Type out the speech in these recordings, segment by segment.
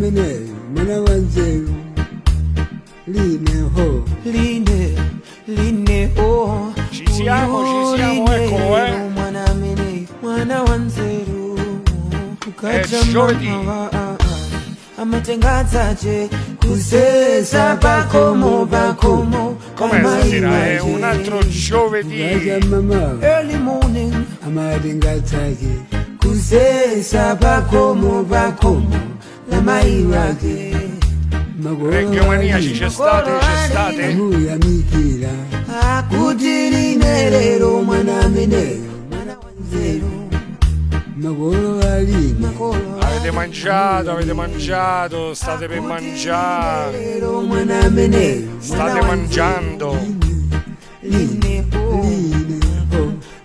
mene mwana wanzeru line ho line line oh Ci siamo, ci siamo, Line, eccolo, eh. mwana mene mwana wanzeru ukaja È giovedì. mama, ah, ah. amatengazaje kusesa bakomo bakomo Com'è stasera? È un altro kaja giovedì. mama early morning amadengatsake kusesa bakomo bakomo la mai wake Reggae maniaci, c'è state, c'è state. lero mwana mene mwana wanzeru magolo aline makolo Avete mangiato, avete mangiato, state per mangiare, state mangiando. line oh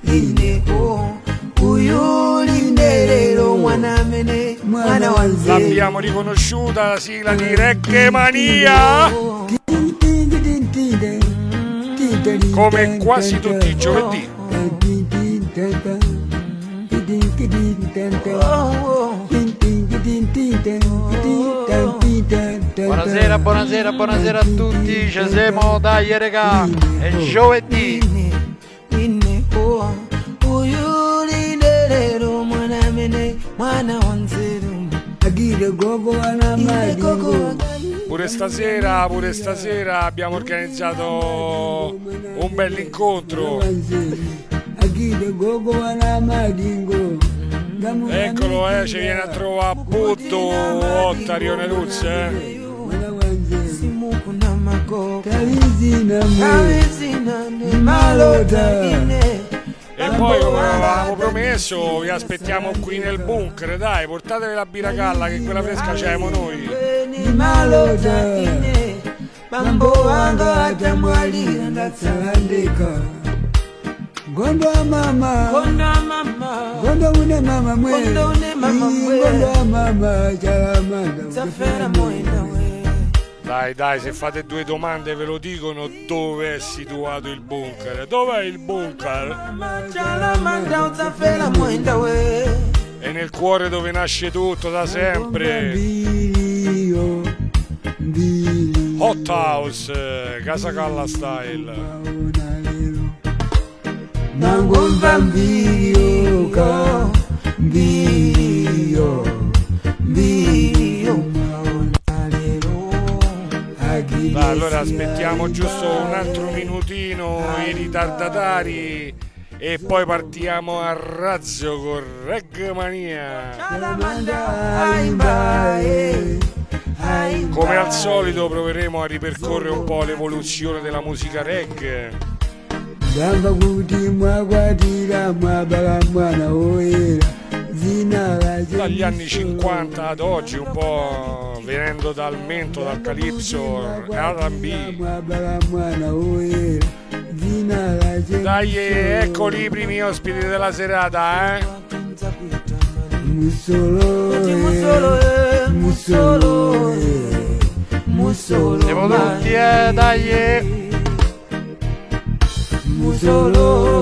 line ho oh L'abbiamo riconosciuta la sigla di Reggae Mania. Come quasi tutti i giovedì. Buonasera, buonasera, buonasera a tutti, ci siamo, dai regà, è giovedì. line line Pure stasera, pure stasera abbiamo organizzato un wana madingo Eccolo, eh, ci viene a trovare Butto Ottario Neruz, eh. simuku na magogo Kalizina mwe Kawizina ne malota. Ine E poi come avevamo promesso vi aspettiamo qui nel bunker, dai, portatevi la birra calla che quella fresca c'abbiamo noi. mambo wanga atamwalira ndatsala Salandika Gondo wa mama Gondo une mama mwe Gondo une mama Chalamanda Dai, dai, se fate due domande ve lo dicono dove è situato il bunker. Dov'è il bunker? È nel cuore dove nasce tutto da sempre. Hot House, Casa Calla Style. Maona lero Mangomba mbilio ka Dai, allora aspettiamo giusto un altro minutino i ritardatari e poi partiamo a razzo con Reggae Mania. chalamanda aimba aimba Come al solito proveremo a ripercorrere un po' l'evoluzione della musica reggae. Gamba kuti mwakwatira mwabala mwana woyera zina lache Dagli anni 50 ad oggi, un po' venendo dal mento, dal calipso, R&B. Dai, eccoli i primi ospiti della serata, eh? musolo eh musolo eh musolo Siamo tutti, eh, dai.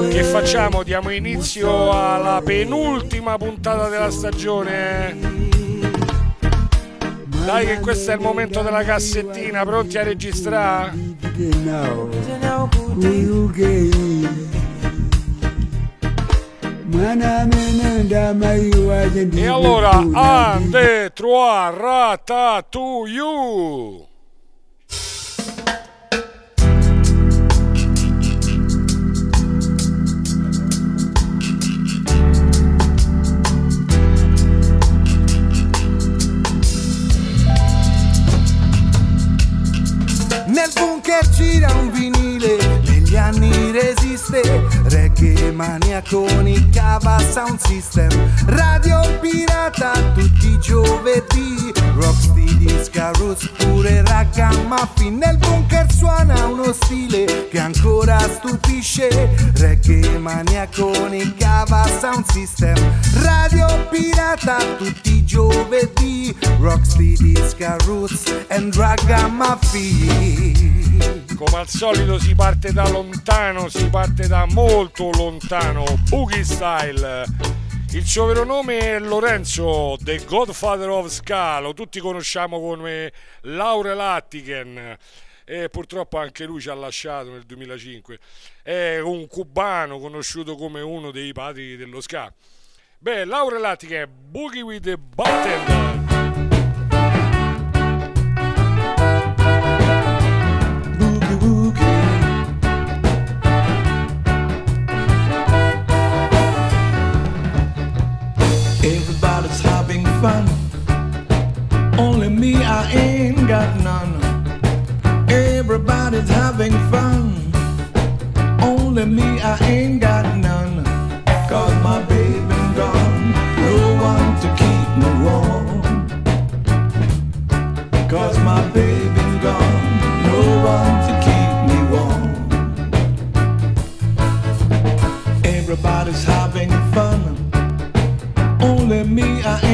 Eh. Che facciamo? Diamo inizio alla penultima puntata della stagione. Dai che questo è il momento della cassettina, pronti a registrare? E allora, ande, trois, rata, Nel bunker gira un vinile, negli anni resiste, reggae mania con i cava sound system, radio pirata tutti i giovedì, rocksteady, scaruz pure ragamuffin, nel bunker suona uno stile che ancora stupisce, reggae mania con i cava sound system, radio pirata tutti i giovedì, rocksteady, scaruz and ragamuffin. Come al solito si parte da lontano, si parte da molto lontano, Boogie Style. Il suo vero nome è Lorenzo, The Godfather of Ska, lo tutti conosciamo come Laurel Attiken e purtroppo anche lui ci ha lasciato nel 2005. È un cubano conosciuto come uno dei padri dello ska. Beh, Laurel Attiken, Boogie with the Bartender. Got none. Everybody's having fun. Only me, I ain't got none. Cause my baby gone. No one to keep me warm. Cause my baby's gone, no one to keep me warm. Everybody's having fun, only me, I ain't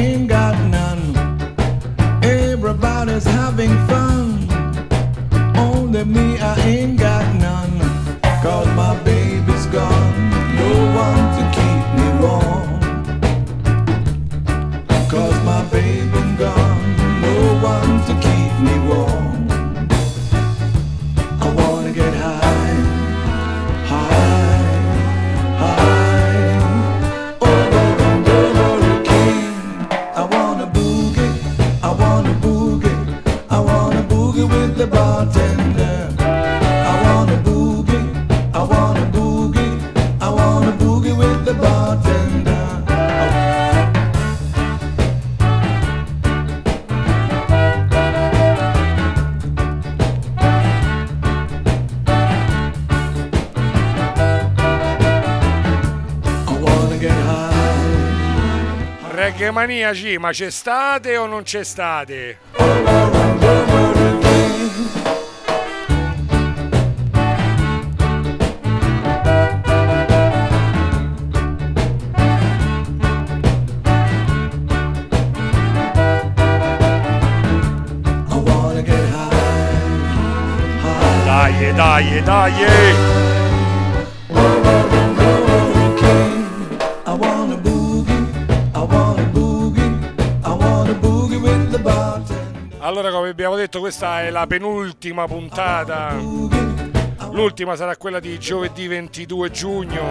maniaci, ma c'è state o non c'è state? Dai, dai, dai! Allora, come abbiamo detto, questa è la penultima puntata. L'ultima sarà quella di giovedì 22 giugno.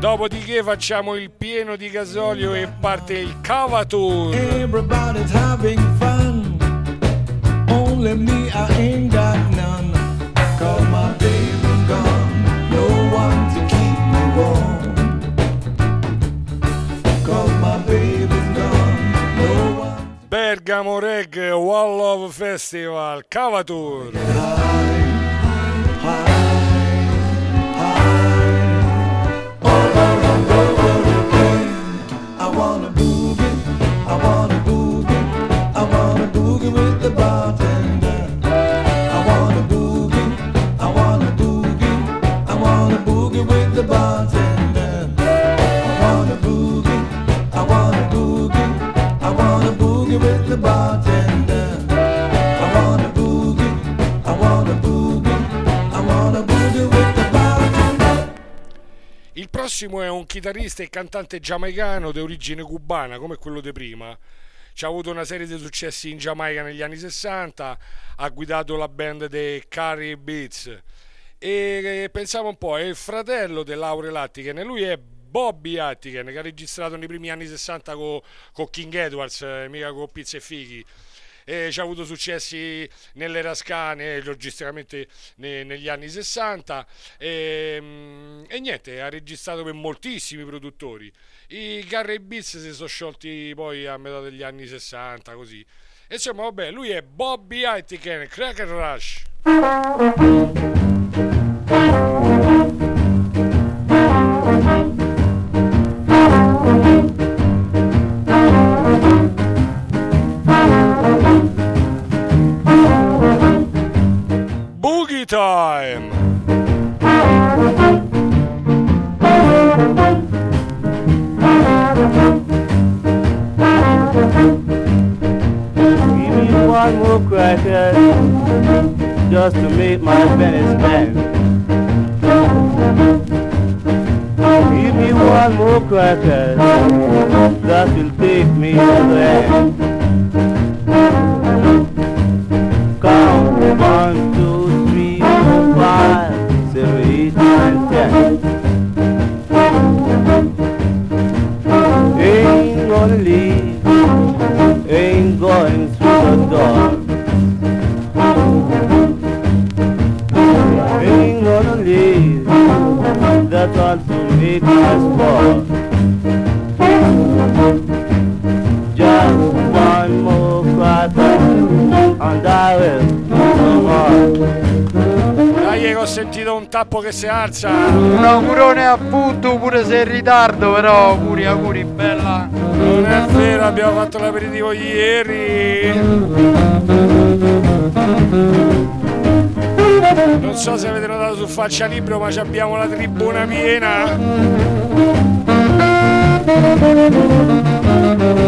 Dopodiché facciamo il pieno di gasolio e parte il Cava Tour. Everybody's having fun. Only me, I ain't got Bergamo Reg Wall of Festival Cava Tour. I wanna Il prossimo è un chitarrista e cantante giamaicano di origine cubana, come quello di prima. Ci ha avuto una serie di successi in Giamaica negli anni 60, ha guidato la band dei Carrie Beats. E pensiamo un po', è il fratello dell'Aurel Attiken, e lui è Bobby Attiken, che ha registrato nei primi anni 60 con King Edwards, eh, mica con Pizza e Fighi. E ci ha avuto successi nelle Rascane, logisticamente ne- negli anni 60 e, mm, e niente, ha registrato per moltissimi produttori. I Garry Beats si sono sciolti poi a metà degli anni 60, così. E insomma, vabbè, lui è Bobby Aitken, Cracker Rush. Time! Give me one more cracker just to make my pennies spend. more crackers that will take me to the end. Ain't gonna leave, ain't going through the door. Ain't gonna leave, that's all to make us fall. Ho sentito un tappo che si alza. Un augurone a Puttu pure se è in ritardo, però auguri, auguri, bella. Non è vero, abbiamo fatto l'aperitivo ieri. Non so se avete notato su Faccia Libro, ma ci abbiamo la tribuna piena. Crackers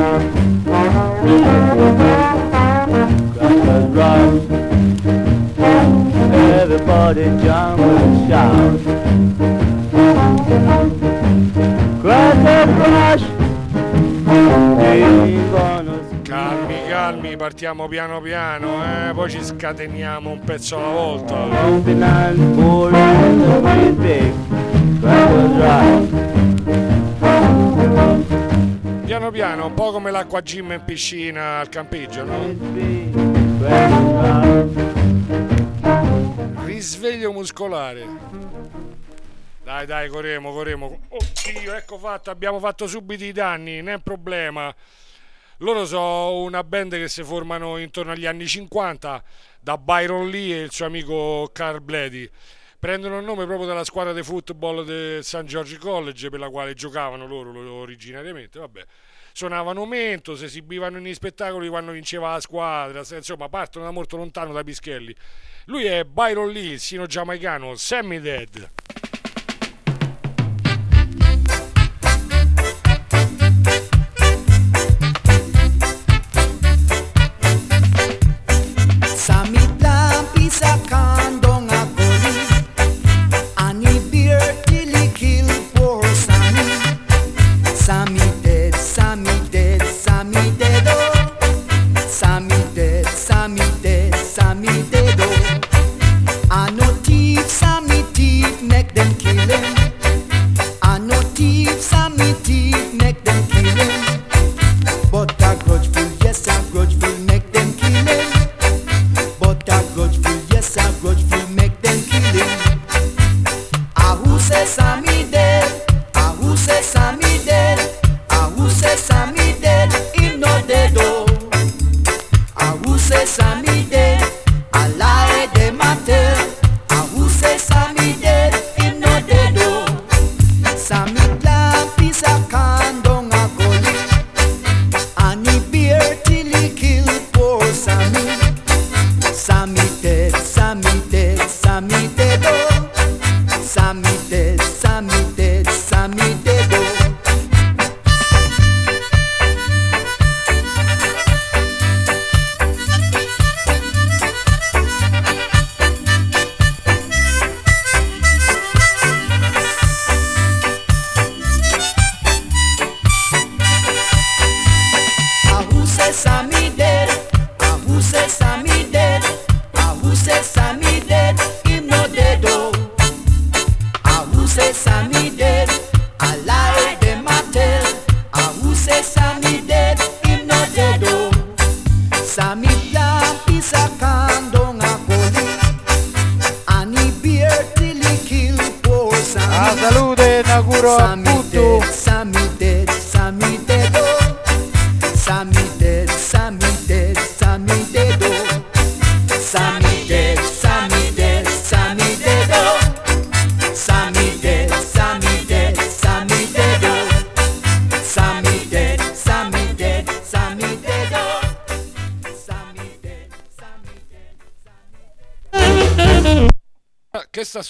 rock, everybody jump and shout. Rush, ain't gonna Calmi, calmi, partiamo piano piano, eh? poi ci scateniamo un pezzo alla volta. And. Piano piano, un po' come l'acqua gym in piscina al campeggio, no? Risveglio muscolare. Dai, dai, corremo, corremo. Oddio, ecco fatto, abbiamo fatto subito i danni, non è problema. Loro sono una band che si formano intorno agli anni 50 da Byron Lee e il suo amico Carl Bledy. Prendono il nome proprio dalla squadra di football del St. George College per la quale giocavano loro originariamente. Vabbè, suonavano mento, si esibivano negli spettacoli quando vinceva la squadra. Insomma, partono da molto lontano da Pischelli. Lui è Byron Lee, sino giamaicano, Sammy Dead.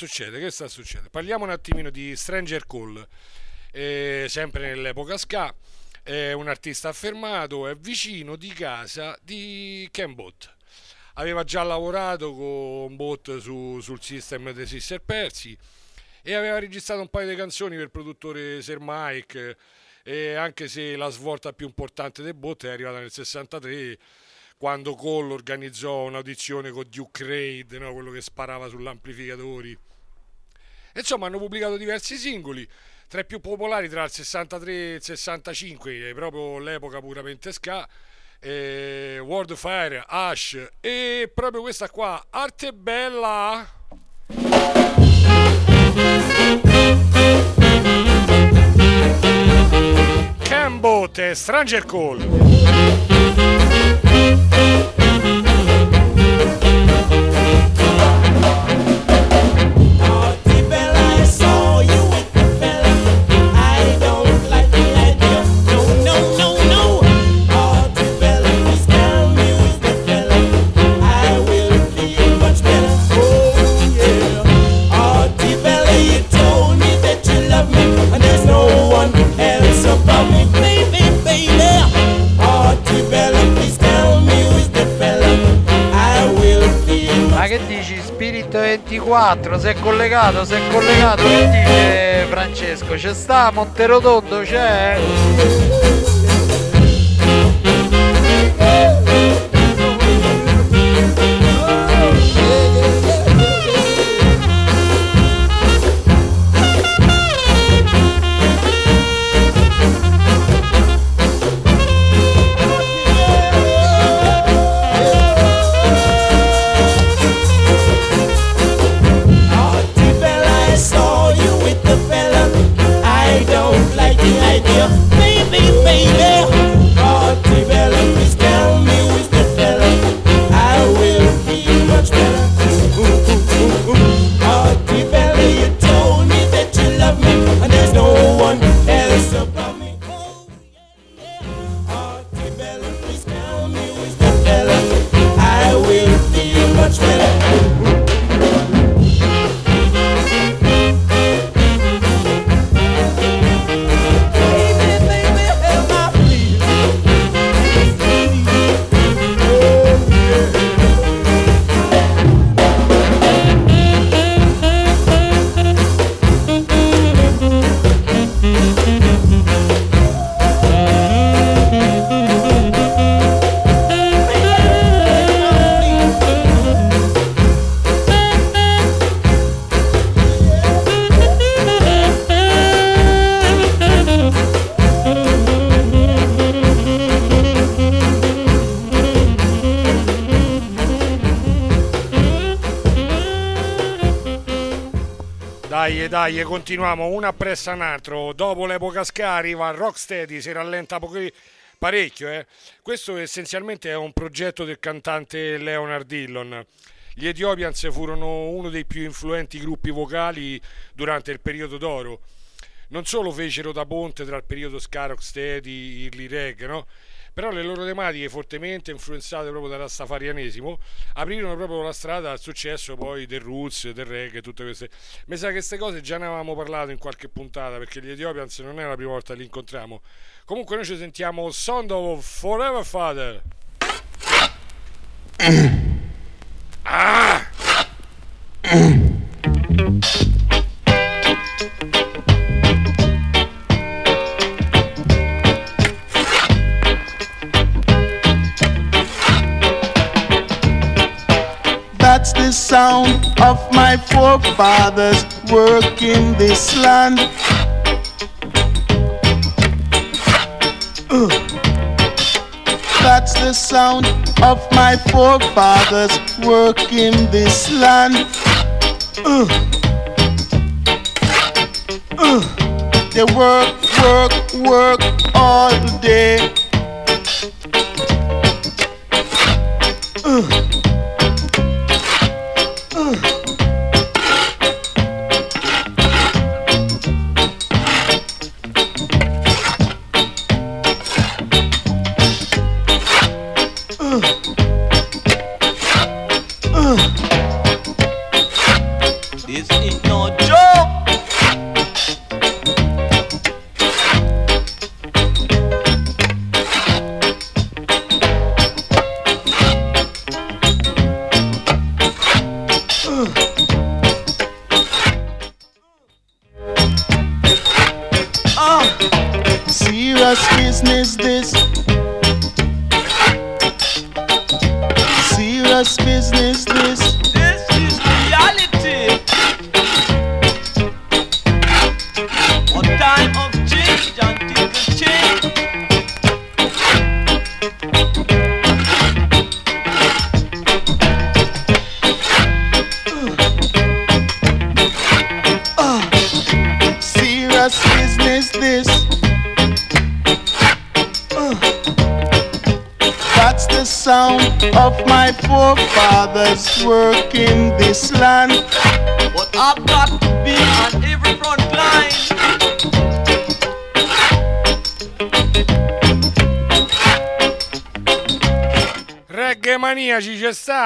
Succedendo? Che sta succedendo? Parliamo un attimino di Stranger Call, eh, sempre nell'epoca ska. È un artista affermato, è vicino di casa di Ken Bot. Aveva già lavorato con Bot su- sul system dei Sister Persi e aveva registrato un paio di canzoni per il produttore Sir Mike. E anche se la svolta più importante del Bot è arrivata nel 63 quando Cole organizzò un'audizione con Duke Raid, no? quello che sparava sull'amplificatori. E insomma, hanno pubblicato diversi singoli, tra i più popolari tra il 63 e il 65, che è proprio l'epoca puramente ska. eh, World Fire, Ash e proprio questa qua, Arte Bella. Cambot Stranger Call. Ma 24, si è collegato, si è collegato, che dice Francesco? C'è sta Monterotondo, c'è? Dai, continuiamo una appresso un altro. Dopo l'epoca Ska arriva Rocksteady, si rallenta pochi- parecchio. Eh. Questo essenzialmente è un progetto del cantante Leonard Dillon. Gli Ethiopians furono uno dei più influenti gruppi vocali durante il periodo d'oro. Non solo fecero da ponte tra il periodo Ska, Rocksteady, Early Reg, no? Però le loro tematiche fortemente influenzate proprio dal rastafarianesimo aprirono proprio la strada al successo poi del roots, del reggae, tutte queste. Mi sa che queste cose già ne avevamo parlato in qualche puntata perché gli Ethiopians non è la prima volta che li incontriamo. Comunque noi ci sentiamo Sound of Forever Father. Ah! The sound of my forefathers working this land. That's the sound of my forefathers working this land. Uh. Uh. They work, work, work all day.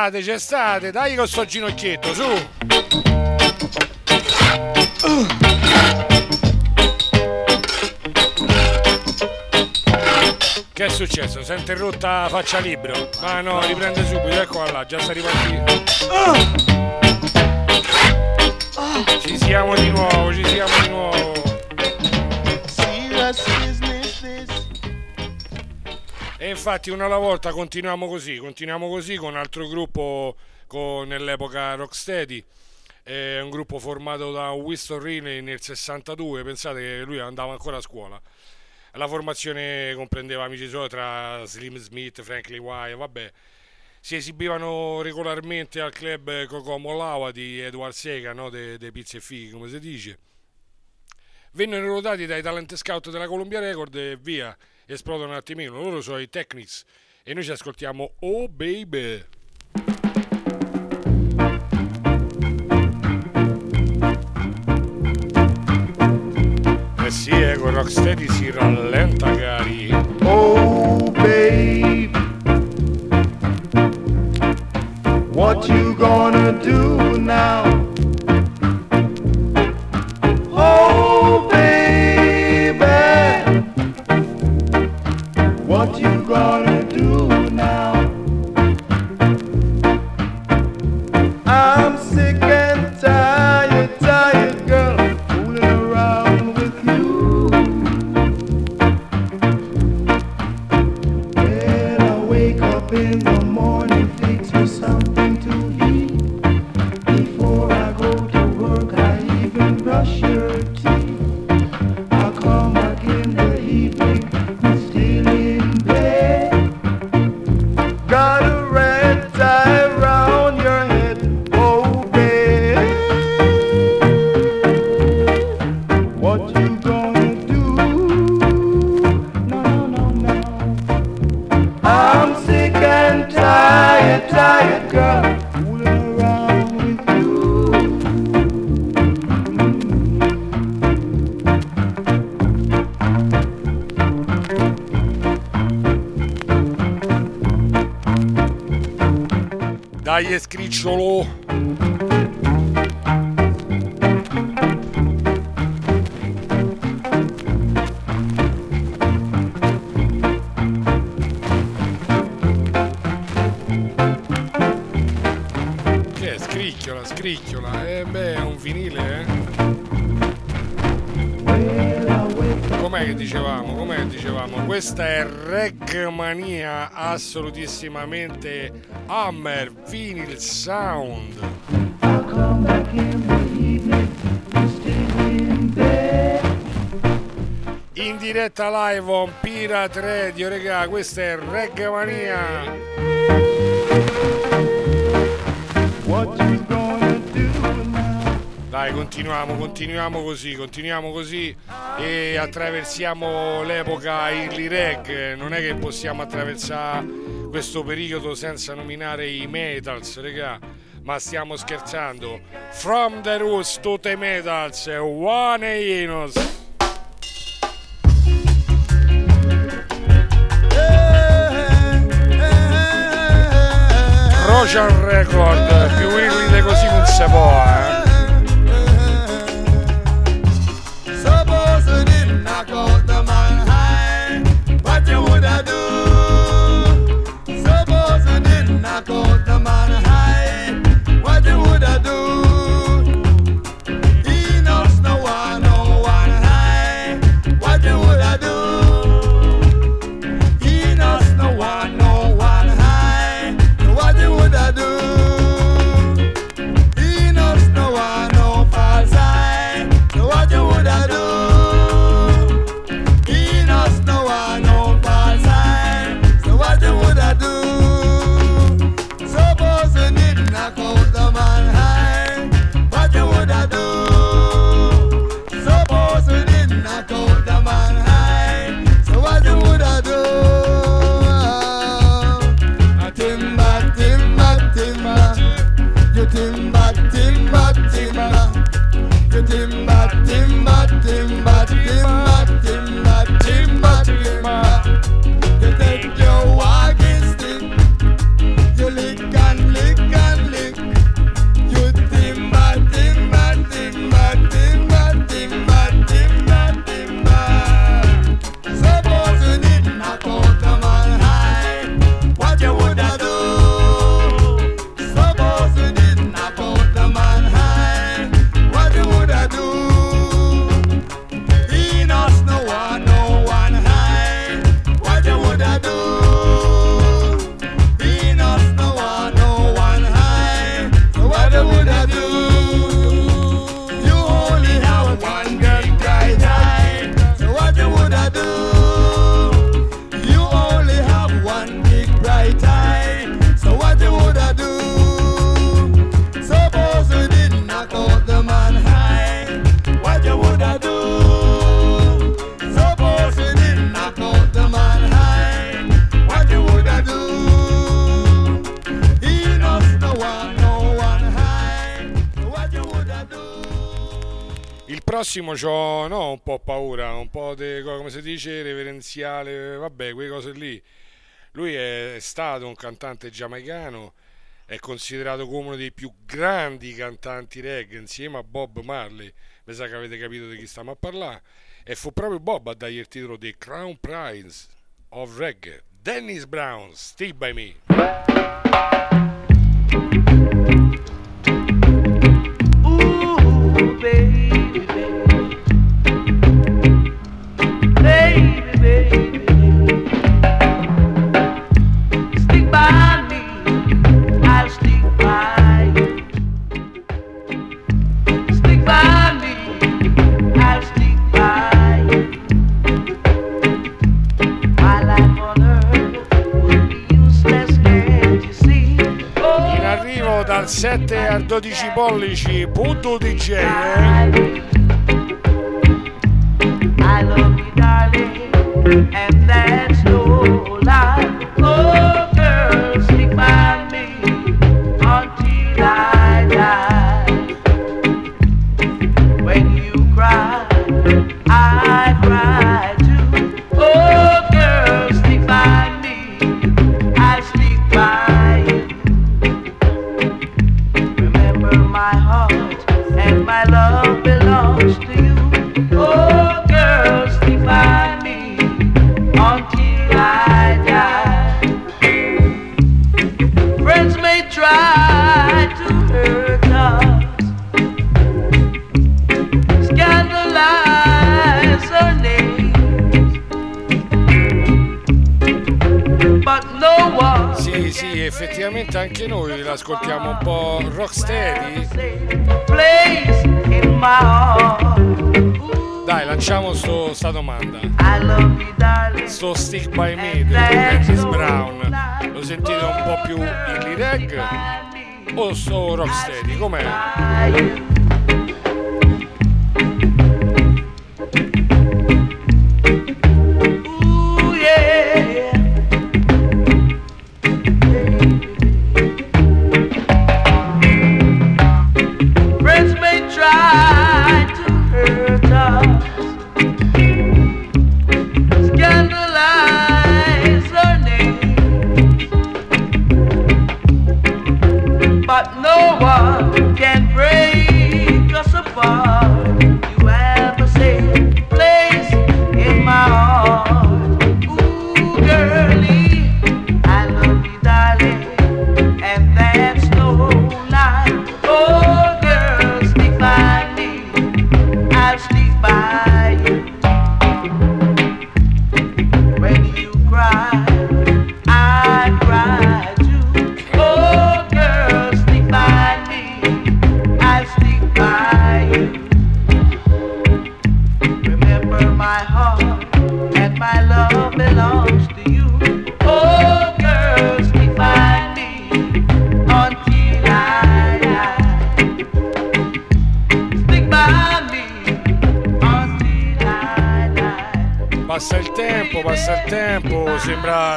C'è state, c'è state. Dai con sto ginocchietto, su. Che è successo? Si è interrotta faccia libero. Ma no, riprende subito, eccola là, già sta ripartendo. Ci siamo di nuovo, infatti una alla volta continuiamo così, continuiamo così con un altro gruppo con- nell'epoca Rocksteady. È un gruppo formato da Winston Riley nel 62, pensate che lui andava ancora a scuola. La formazione comprendeva amici suoi tra Slim Smith, Franklin White, vabbè. Si esibivano regolarmente al club Kokomo Lawa di Edward Sega, no? dei de pizze e fighi, come si dice. Vennero ruotati dai talent scout della Columbia Record e via, esplodono un attimino. Loro sono i Technics e noi ci ascoltiamo Oh Baby. Eh sì, eh, con Rocksteady si rallenta, cari. Oh, babe, what you gonna do now? What you gonna Dai, scricciolo. Che è? Scricchiola, scricchiola. Eh beh, è un vinile, eh? Com'è che dicevamo? Com'è che dicevamo? Questa è Regmania assolutissimamente Hammer Vinyl Sound. In diretta live on Pirate Radio, regà, questa è do now? Dai, continuiamo, continuiamo così, continuiamo così e attraversiamo l'epoca early reg. Non è che possiamo attraversare questo periodo senza nominare i metals, regà. Ma stiamo scherzando. From the roots to the metals, one Enos. Roger Record, più di così non si può, prossimo c'ho no, un po' paura, un po' di, come si dice, reverenziale, vabbè, quelle cose lì. Lui è stato un cantante giamaicano, è considerato come uno dei più grandi cantanti reggae insieme a Bob Marley. Mi sa che avete capito di chi stiamo a parlare. E fu proprio Bob a dargli il titolo di Crown Prize of Reggae. Dennis Brown, Stick By Me. Dal 7 al 12 pollici, punto DJ. eh. I love you, darling, and that's no lie. Oh, effettivamente anche noi l'ascoltiamo un po' rocksteady. Dai, lanciamo sto, sta domanda. Sto Stick By Me di Dennis Brown. Lo sentite un po' più indie reggae o sto rocksteady? Com'è?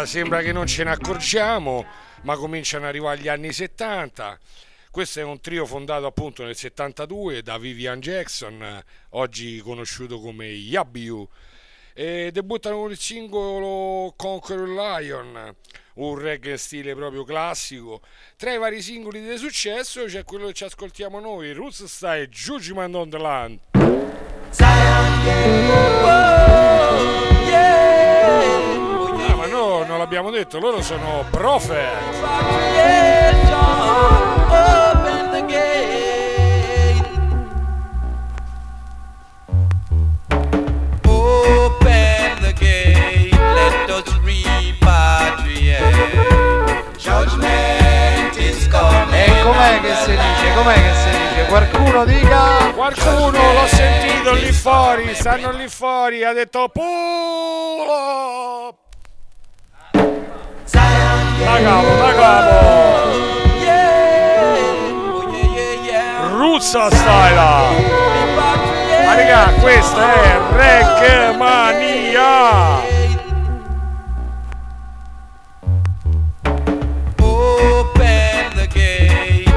Sembra, che non ce ne accorgiamo, ma cominciano ad arrivare gli anni 70. Questo è un trio fondato appunto nel 72 da Vivian Jackson, oggi conosciuto come Yabiu, e debuttano con il singolo Conquer Lion, un reggae in stile proprio classico. Tra i vari singoli di successo c'è quello che ci ascoltiamo noi, Roots Style Judgment on the Land. Ah, l'abbiamo detto, loro sono Prophet. E com'è che si dice? Com'è che si dice? Qualcuno dica. Qualcuno l'ho sentito lì fuori, stanno lì fuori, ha detto pull up. Da capo. Ruzza style. Ma raga, questa è Reggae Mania. Open the gate,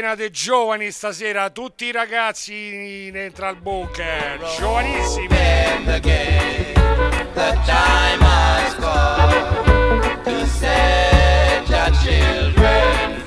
piena di giovani stasera, tutti i ragazzi dentro al bunker, giovanissimi. Children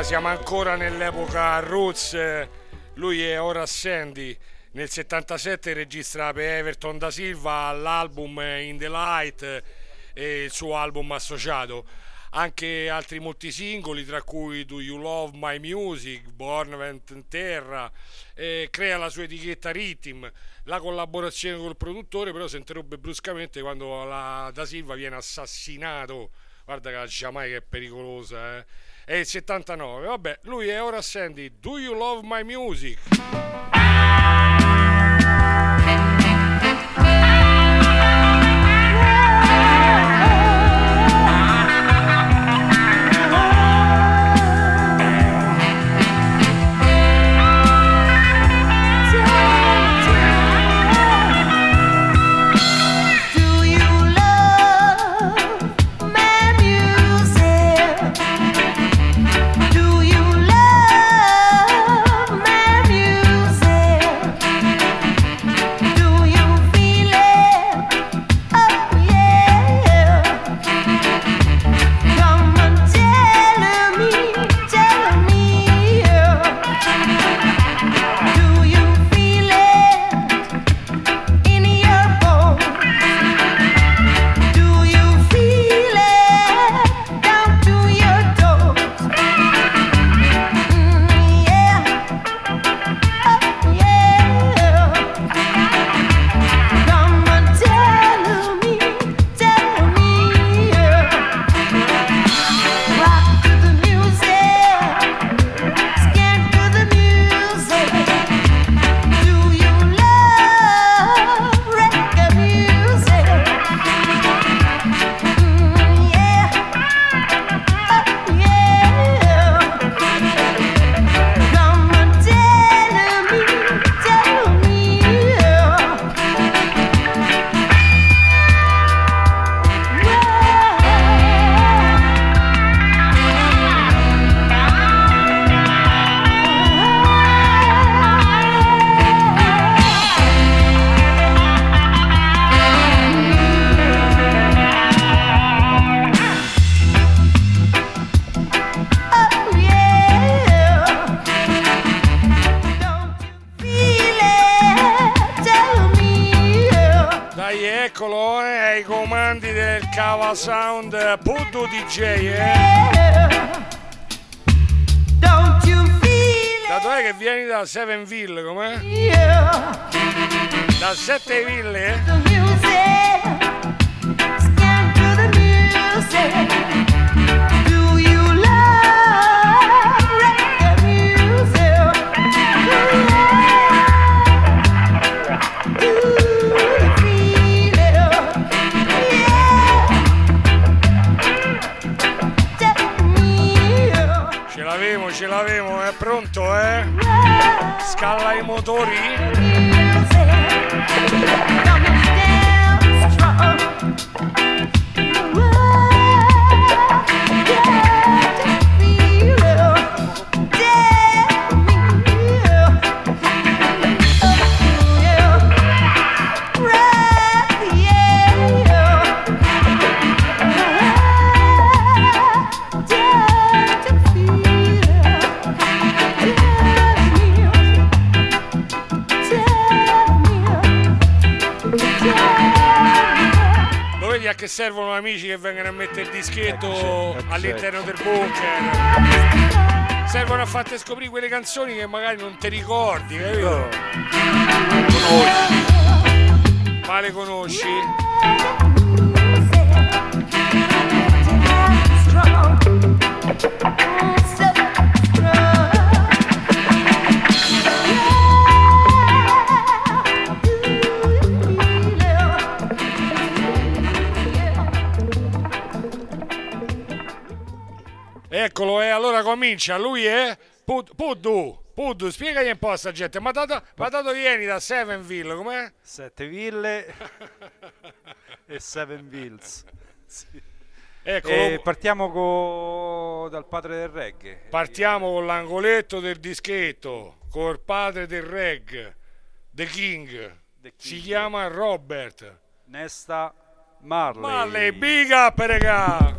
Allora siamo ancora nell'epoca Roots, lui è ora Sandy, nel 77 registra per Everton da Silva l'album In the Light e il suo album associato. Anche altri molti singoli, tra cui Do You Love My Music, Born Went in Terra, crea la sua etichetta Rhythm. La collaborazione col produttore però si interrompe bruscamente quando la Da Silva viene assassinato. Guarda che la Giamaica è pericolosa, eh. È il 79, vabbè, lui è ora Sandy. Do you love my music? DJ, dischetto Ecco, ecco, all'interno del bunker. Servono a farti scoprire quelle canzoni che magari non ti ricordi, capito? Ma le conosci? Eccolo, e allora comincia. Lui è Pud- Puddu. Puddu, spiegagli un po' a sta gente. Ma dato, ma dato vieni da Sevenville, com'è? Sette ville e Seven Vills. Sì. Eccolo. E partiamo co- dal padre del reggae. Partiamo con l'angoletto del dischetto, col padre del reg, The King. The Si King. chiama Robert. Nesta Marley. Marley, big up, regà!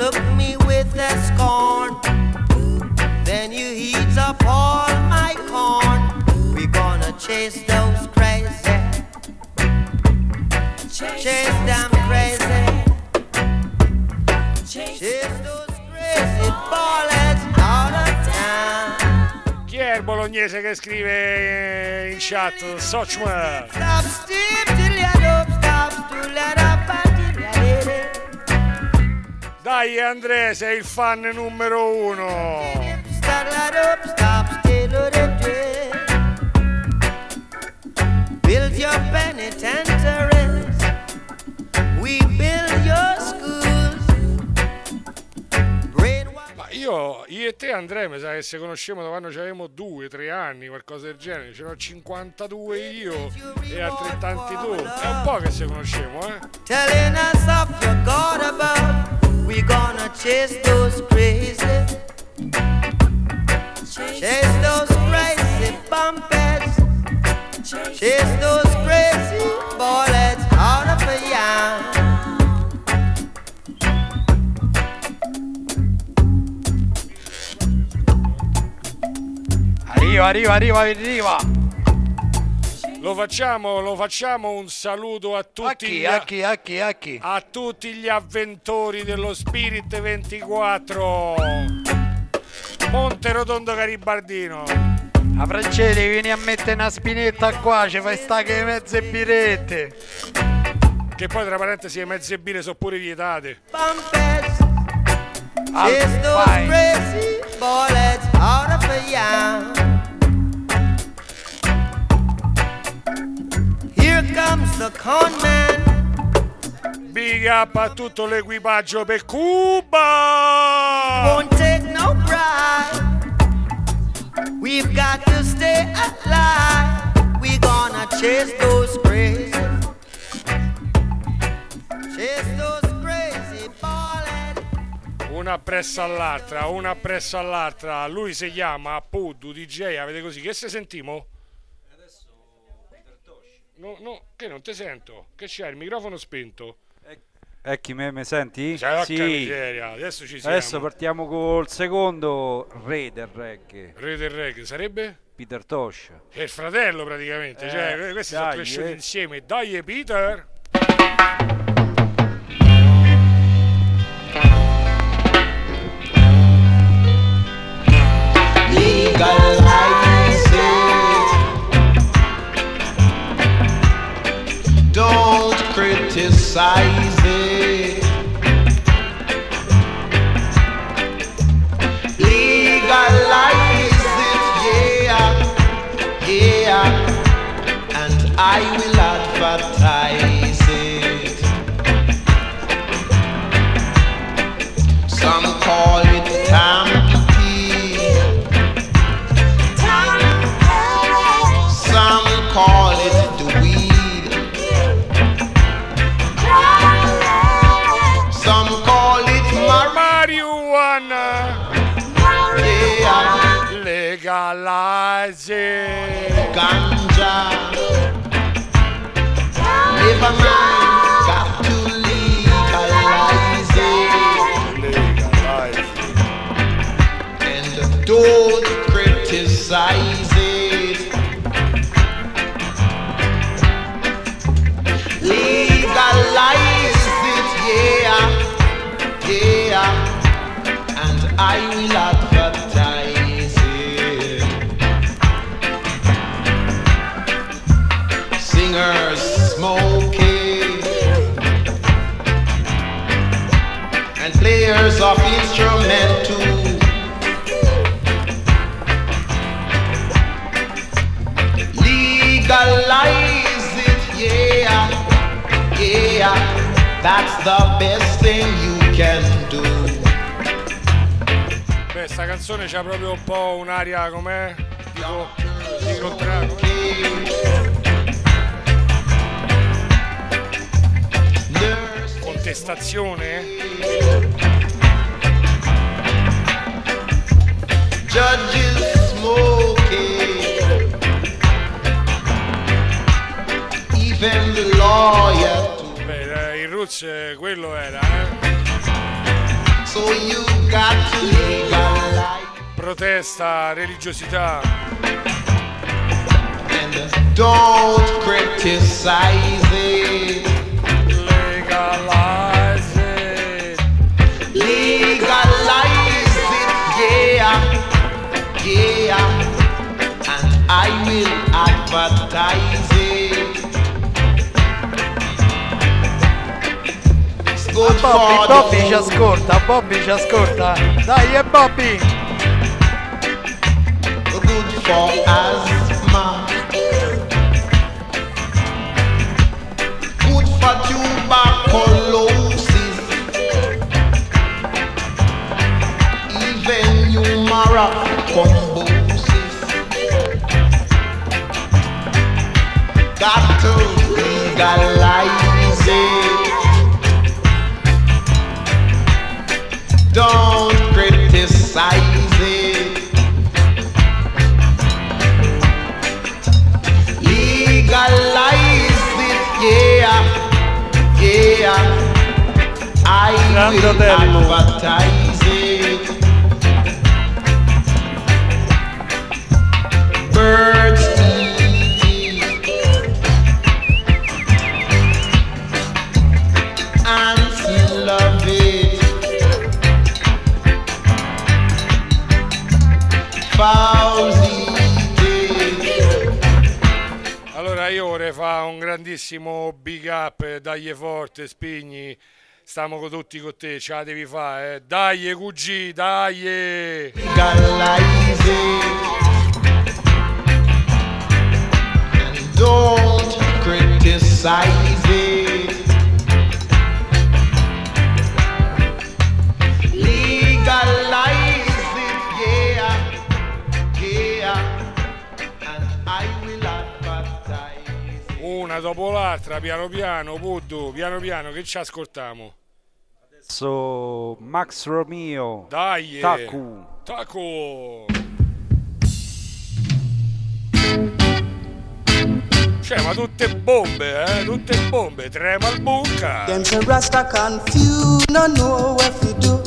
look me with a scorn. Chi è il bolognese che scrive in chat? It. Dai Andrea, sei il fan numero uno. Build your penitentiaries. We build io, io e te Andrea, mi sa che se conosciamo da quando avevamo due, tre anni, qualcosa del genere. Ce n'ho 52 io e altrettanti tu. È un po' che se conosciamo, eh? telling us of your God above. We gonna chase those crazy, chase those crazy bumpers, chase those crazy bullets out of a yam. Arriva, arriva, arriva, arriva. Lo facciamo, lo facciamo un saluto a A tutti, chi, gli, a chi, a chi, a chi? a tutti gli avventori dello Spirit 24. Monte Rotondo Garibardino. A Francesco vieni a mettere una spinetta qua, ci fai sta che mezze birette. Che poi tra parentesi le mezze birre sono pure vietate. Bumpers, chase those crazy bullets out of a yam. Comes the con man. Big up a tutto l'equipaggio per Cuba! won't take no bribe. We've got to stay alive. We gonna chase those crazy, chase those crazy ballets. Una appresso all'altra, una appresso all'altra. Lui si chiama Puddu DJ, avete così. Che se sentimo? No, no, che non ti sento. Che c'è? Il microfono spento. E chi me, me senti? Cioè, porca sì. miseria, adesso ci siamo. Adesso partiamo col secondo re del reggae, Re del reggae sarebbe? Peter Tosh. È il fratello praticamente, Eh, cioè questi sono dai, cresciuti eh. insieme. Dai Peter! Criticize it. Legalize it, yeah, yeah, and I will I will advertise it. Singers and players of. Legalize it, yeah, yeah. That's the best thing you can do. Beh, sta canzone c'ha proprio un po' un'aria com'è? Tipo di contrario. Contestazione? Judges smoking, even the lawyer. Beh, eh, il Roots eh, quello era, eh? So you got to Protesta, religiosità. and don't criticize it. Legalize it. Legalize it, yeah, yeah. And I will advertise it. Good Bobby, Bobby ci ascolta, Bobby ci ascolta. Dai, è Bobby! good for asthma. Good for tuberculosis. Even humora thrombosis. Got to legalize it. Don't criticize it. Legalize it, yeah, yeah. I will advertise grandissimo big up, eh, dagli forte, spigni. Stiamo tutti con te, ce la devi fare, eh. Dai, QG, dai! and don't criticize it. Una dopo l'altra, piano piano, Puddu, piano piano, che ci ascoltiamo? Adesso Max Romeo. Dai! Taku. Taco! Cioè, ma tutte bombe, eh? Tutte bombe, trema il bunca! Them say Rasta confused, no know what to do.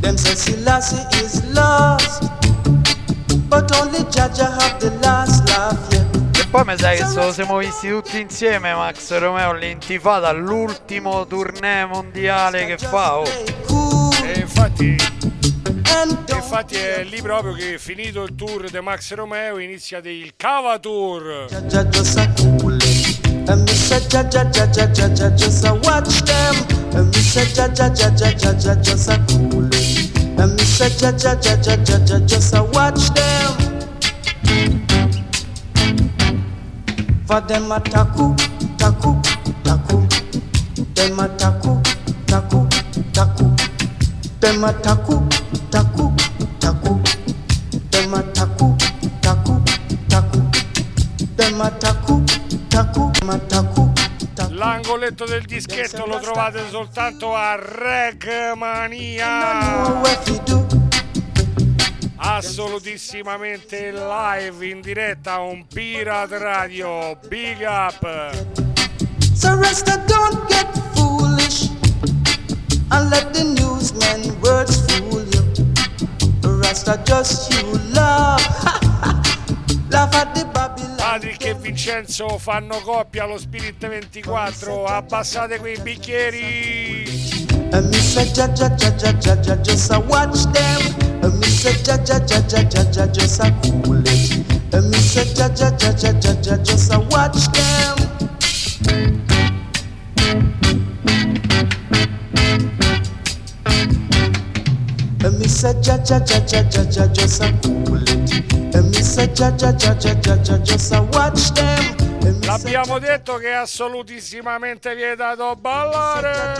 Them say Selassie is lost, but only Jaja have the last laugh, yeah. Poi mi sa che se lo siamo visti tutti insieme Max Romeo l'intifada all'ultimo tournée mondiale che fa. Oh. E infatti, infatti è lì proprio che finito il tour di Max Romeo inizia il Cava Tour. And me say Jaja Jaja Jaja just a watch them. And me say Jaja Jaja Jaja just a cool it. And me say Jaja Jaja Jaja just a watch them. For them a taku, taku, taku. Them a taku, taku, taku. Them a taku, taku, taku. Them a taku, taku, taku. Them a taku, taku, bolletto del dischetto lo trovate soltanto a Regmania. Assolutissimamente live in diretta on Pirate Radio. Big up. So Rasta, don't get foolish and let the newsmen words fool you. Rasta, just you love, laugh at the Babylon. Patrick e Vincenzo fanno coppia allo Spirit 24. Abbassate quei bicchieri. And me say, ja, ja, ja, ja, ja, ja, just a watch them. And me say, ja, ja, ja, ja, ja, ja, just a cool it. And me say, ja, ja, ja, ja, ja, ja, just a watch them. And me say, ja, ja, ja, ja, ja, ja, just a cool it. And me say, ja, ja, ja, ja, ja, ja, just a watch them. L'abbiamo detto che è assolutissimamente vietato ballare.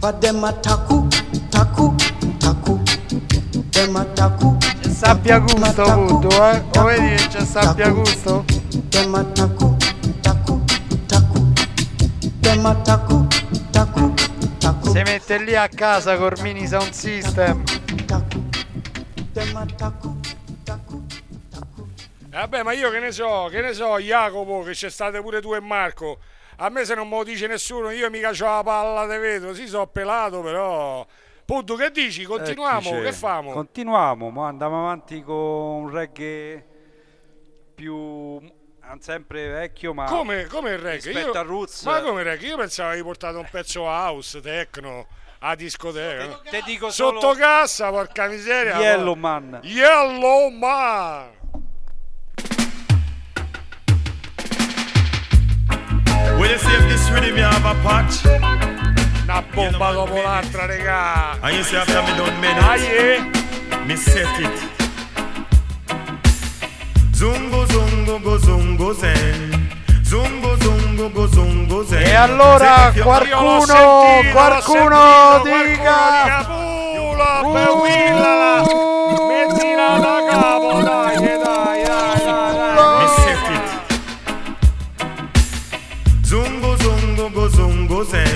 But them a taku, taku, taku. Them a taku. C'è sabbia gusto, Puto, eh? Lo vedi che c'è sabbia gusto? Them a taku, taku, taku. Them a taku, taku, taku. Si mette lì a casa col mini sound system. A taku. Eh, Vabbè, ma io che ne so, che ne so, Jacopo, che c'è state pure tu e Marco. A me se non me lo dice nessuno, io mica c'ho la palla, te vedo. Sì, so pelato, però. Punto, che dici? Continuiamo, Eccoci. che famo? Continuiamo, ma andiamo avanti con un reggae più ah, sempre vecchio, ma Come, come il reggae? rispetto Io- a Roots. Ma come il reggae? Io pensavo avevi portato un pezzo house, techno, a discoteca. no? Te dico Sotto solo cassa, porca miseria. Yellow Man. Yellow Man. When you see if this rhythm, you have a patch. Una bomba dopo l'altra, regà. And you see after me done Ah, minutes, yeah. me set it. Zungo zungo go zungo zen. Zungo zungo go zungo. E allora if you- qualcuno, qualcuno dica Pula, peguilla, mettila da capo, dai, dai, dai, dai, set it. Zungo zungo go zungo zen.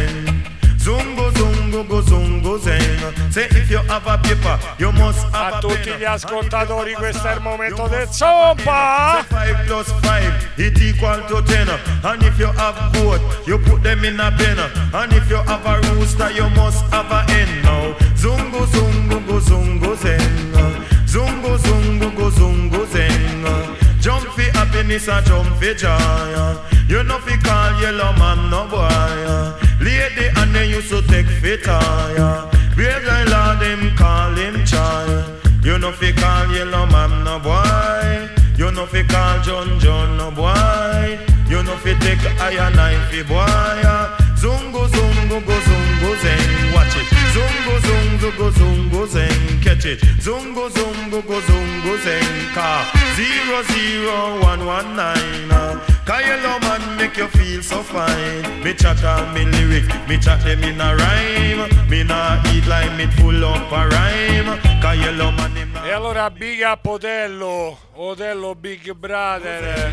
Say if you have a paper, you must have A a tutti gli ascoltatori, questo è il momento del zompa. 5 plus 5, it equal to 10. And if you have goat, you put them in a pen. And if you have a rooster, you must have a hen now. Zungo zungo go zungo zen. Zungo zungo go zungo zen. Jump for happiness and jump for joy. You know fi call yellow man no boy. Lady and they used to take fit tire. Brave guy lord him call him child. You know fi call yellow man no boy. You know fi call John John no boy. You know fi take iron knife fi boy. Zungo zungo go zungo zen, watch it. Zungo zungo go zungo zen, catch it. Zungo zungo go zungo zen, car zero zero one one nine. uh. Man make you feel so fine. Me chat all me lyrics, me chat them in a rhyme. Me nah eat like me full up a rhyme. Yellow man him E allora big up Otello, Otello Big Brother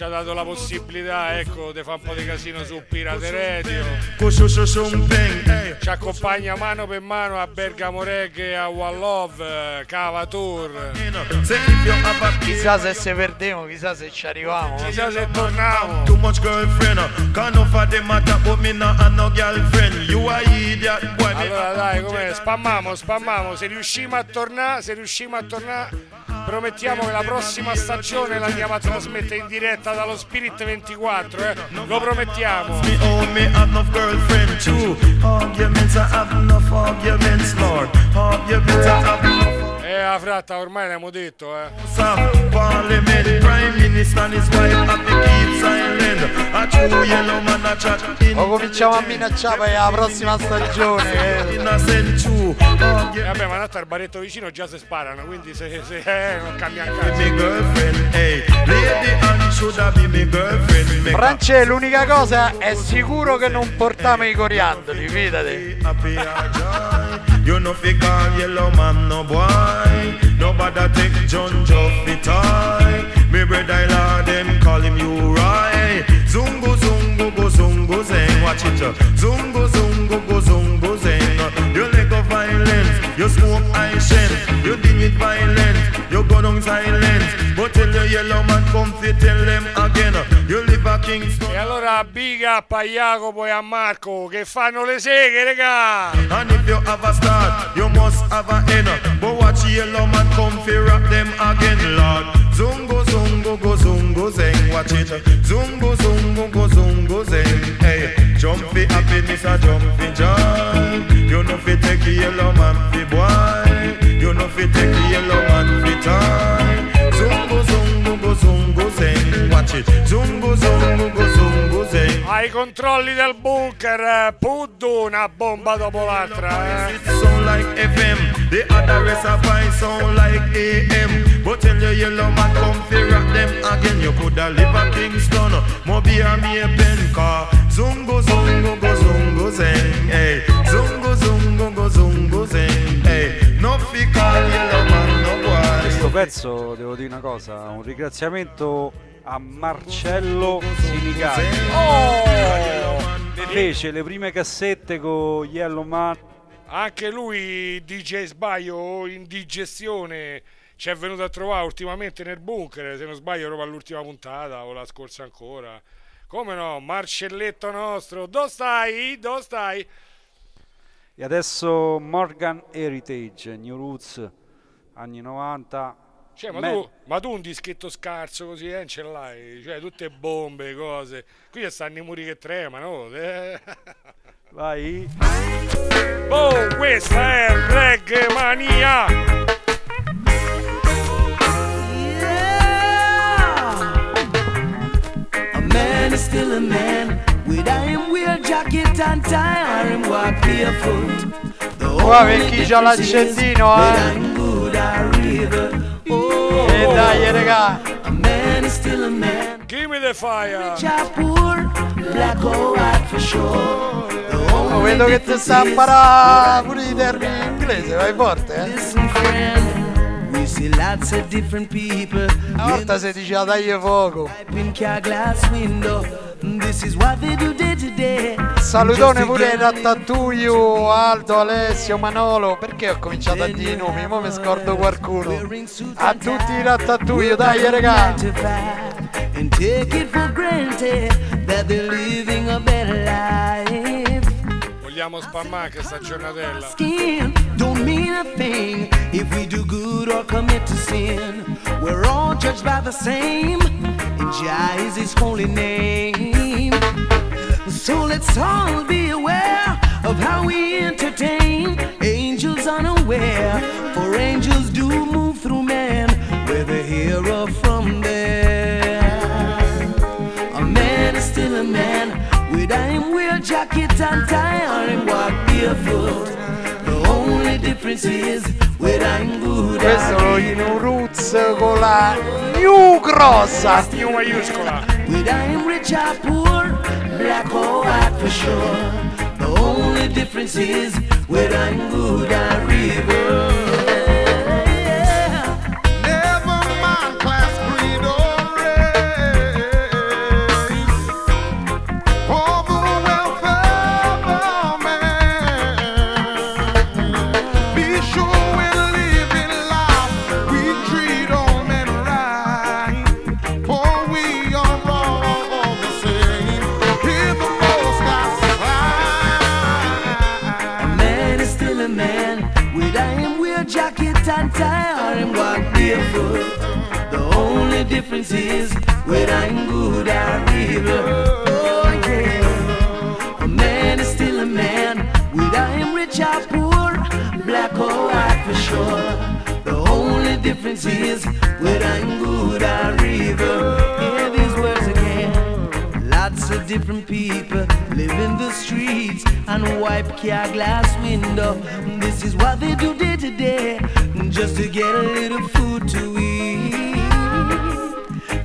ci ha dato la possibilità, ecco, di fare un po' di casino su Pirate Radio. Ci accompagna mano per mano a Bergamo Reggae, a One Love, eh, Cava Tour. Chissà se se perdiamo, chissà se ci arriviamo. Chissà se torniamo. Too much girlfriend, uh, can't for them matter, but me not have no girlfriend. You a idiot, boy. Allora dai, come spammamo, spammamo, se riusciamo a tornare, se riusciamo a tornare, promettiamo che la prossima stagione la andiamo a trasmettere in diretta dallo Spirit 24, eh? Lo promettiamo. Oh. Eh, la fratta, ormai l'abbiamo detto, eh. O cominciamo a minacciare per la prossima stagione. eh. innocent too. E vabbè, ma tanto al baretto vicino già si sparano, quindi se, se eh, non cambia. Me France, l'unica cosa è sicuro che non portiamo i coriandoli, fidati. You know fi call yellow man no boy. Nobody take John Joffy toy. Me brother Lord, them call him Uriah. Zungo, zungo, go, zungo, zeng. Watch it. uh. Zungo, zungo, go, zungo, zeng. You let go violence. You smoke I shen. You deal with violence. You go down silence. But tell your yellow man come fi tell them again. You live a Kingston. E allora big up a Jacopo e a Marco che fanno le seghe, regà! And if you have a start, you must have a end. But watch yellow man come fi rap them again, Lord. Zungo, zungo, go, zungo, zeng. Watch it. Ai controlli del bunker, Puddu, una bomba dopo l'altra. eh. sound like FM. The other rest of mine sound like AM. But tell your yellow man come fi rock them again. You coulda live a Kingston, Moby or me a pen car. Zungo zungo go zungo zeng, hey. Zungo zungo go zungo zeng, hey. No fi call yellow man no boy. Questo pezzo, devo dire una cosa, un ringraziamento a Marcello Sinicati. Fece le prime cassette con Yellow Man. Anche lui, DJ Sbaglio, in digestione, ci è venuto a trovare ultimamente nel bunker, se non sbaglio proprio all'ultima puntata o la scorsa ancora. Come no, Marcelletto nostro, dove stai? Dove stai? E adesso Morgan Heritage, New Roots, anni 90. Cioè, ma, tu, ma tu un dischetto scarso così, eh, ce l'hai? Cioè, tutte bombe, cose. Qui stanno i muri che tremano. eh. Vai. Oh, questa è Reggae Mania! A man is still a man. Without him wear jacket and tie him walk barefoot. Qua per chi c'ha l'accendino, eh. Good or evil. Oh, E dai, raga. A man is still a man. Give me the fire! Rich or poor, black or white for sure. The Oh, vedo che ti sta imparando pure i termini in inglese, vai forte, eh. Listen, friend, we see lots of different people. Una volta si diceva dagli fuoco. In car glass window. This is what they do day to day. Salutone pure get Rattatuio, Aldo, Alessio, Manolo. Perché ho cominciato a dire i nomi? Mo mi scordo qualcuno. A tutti i Rattatuio, dai raga. and take it for granted that they're living a better life. Vogliamo spammare questa giornatella? Don't mean a thing if we do good or commit to sin. We're all judged by the same, and Jah is His holy name. So let's all be aware of how we entertain angels unaware. For angels do move through men, whether here or from there. A man is still a man, him wear jacket and tie or him walk barefoot. The only difference is whether I'm good Questo or Inu Roots con la New grossa. New maiuscola. Whether I'm rich or poor, black or white for sure. The only difference is whether I'm good or evil. Difference is whether I'm good or evil. Oh yeah. A man is still a man, whether him rich or poor, black or white for sure. The only difference is whether I'm good or evil. Hear these words again. Lots of different people live in the streets and wipe car glass window. This is what they do day to day, just to get a little food to eat.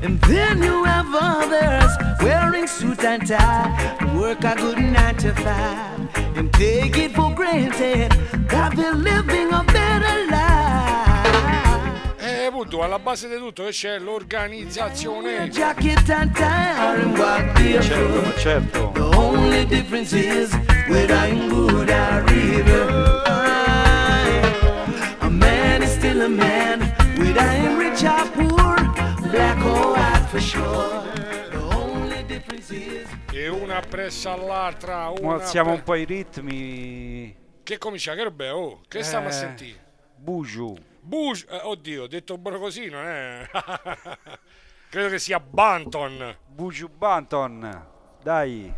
And then you have others wearing suit and tie, work a good nine to five, and take it for granted that they're living a better life. E Eh, punto, alla base di tutto c'è l'organizzazione. Jacket and tie Certo, certo. The only difference is whether I'm good or evil. A man is still a man, whether I'm rich or poor, E una pressa all'altra. Una Alziamo pre- un po' i ritmi. Che comincia? Che roba? Oh, che stiamo a Eh, sentire? Buju. Bush, eh, oddio, detto così non è. Credo che sia Banton. Buju Banton. Dai.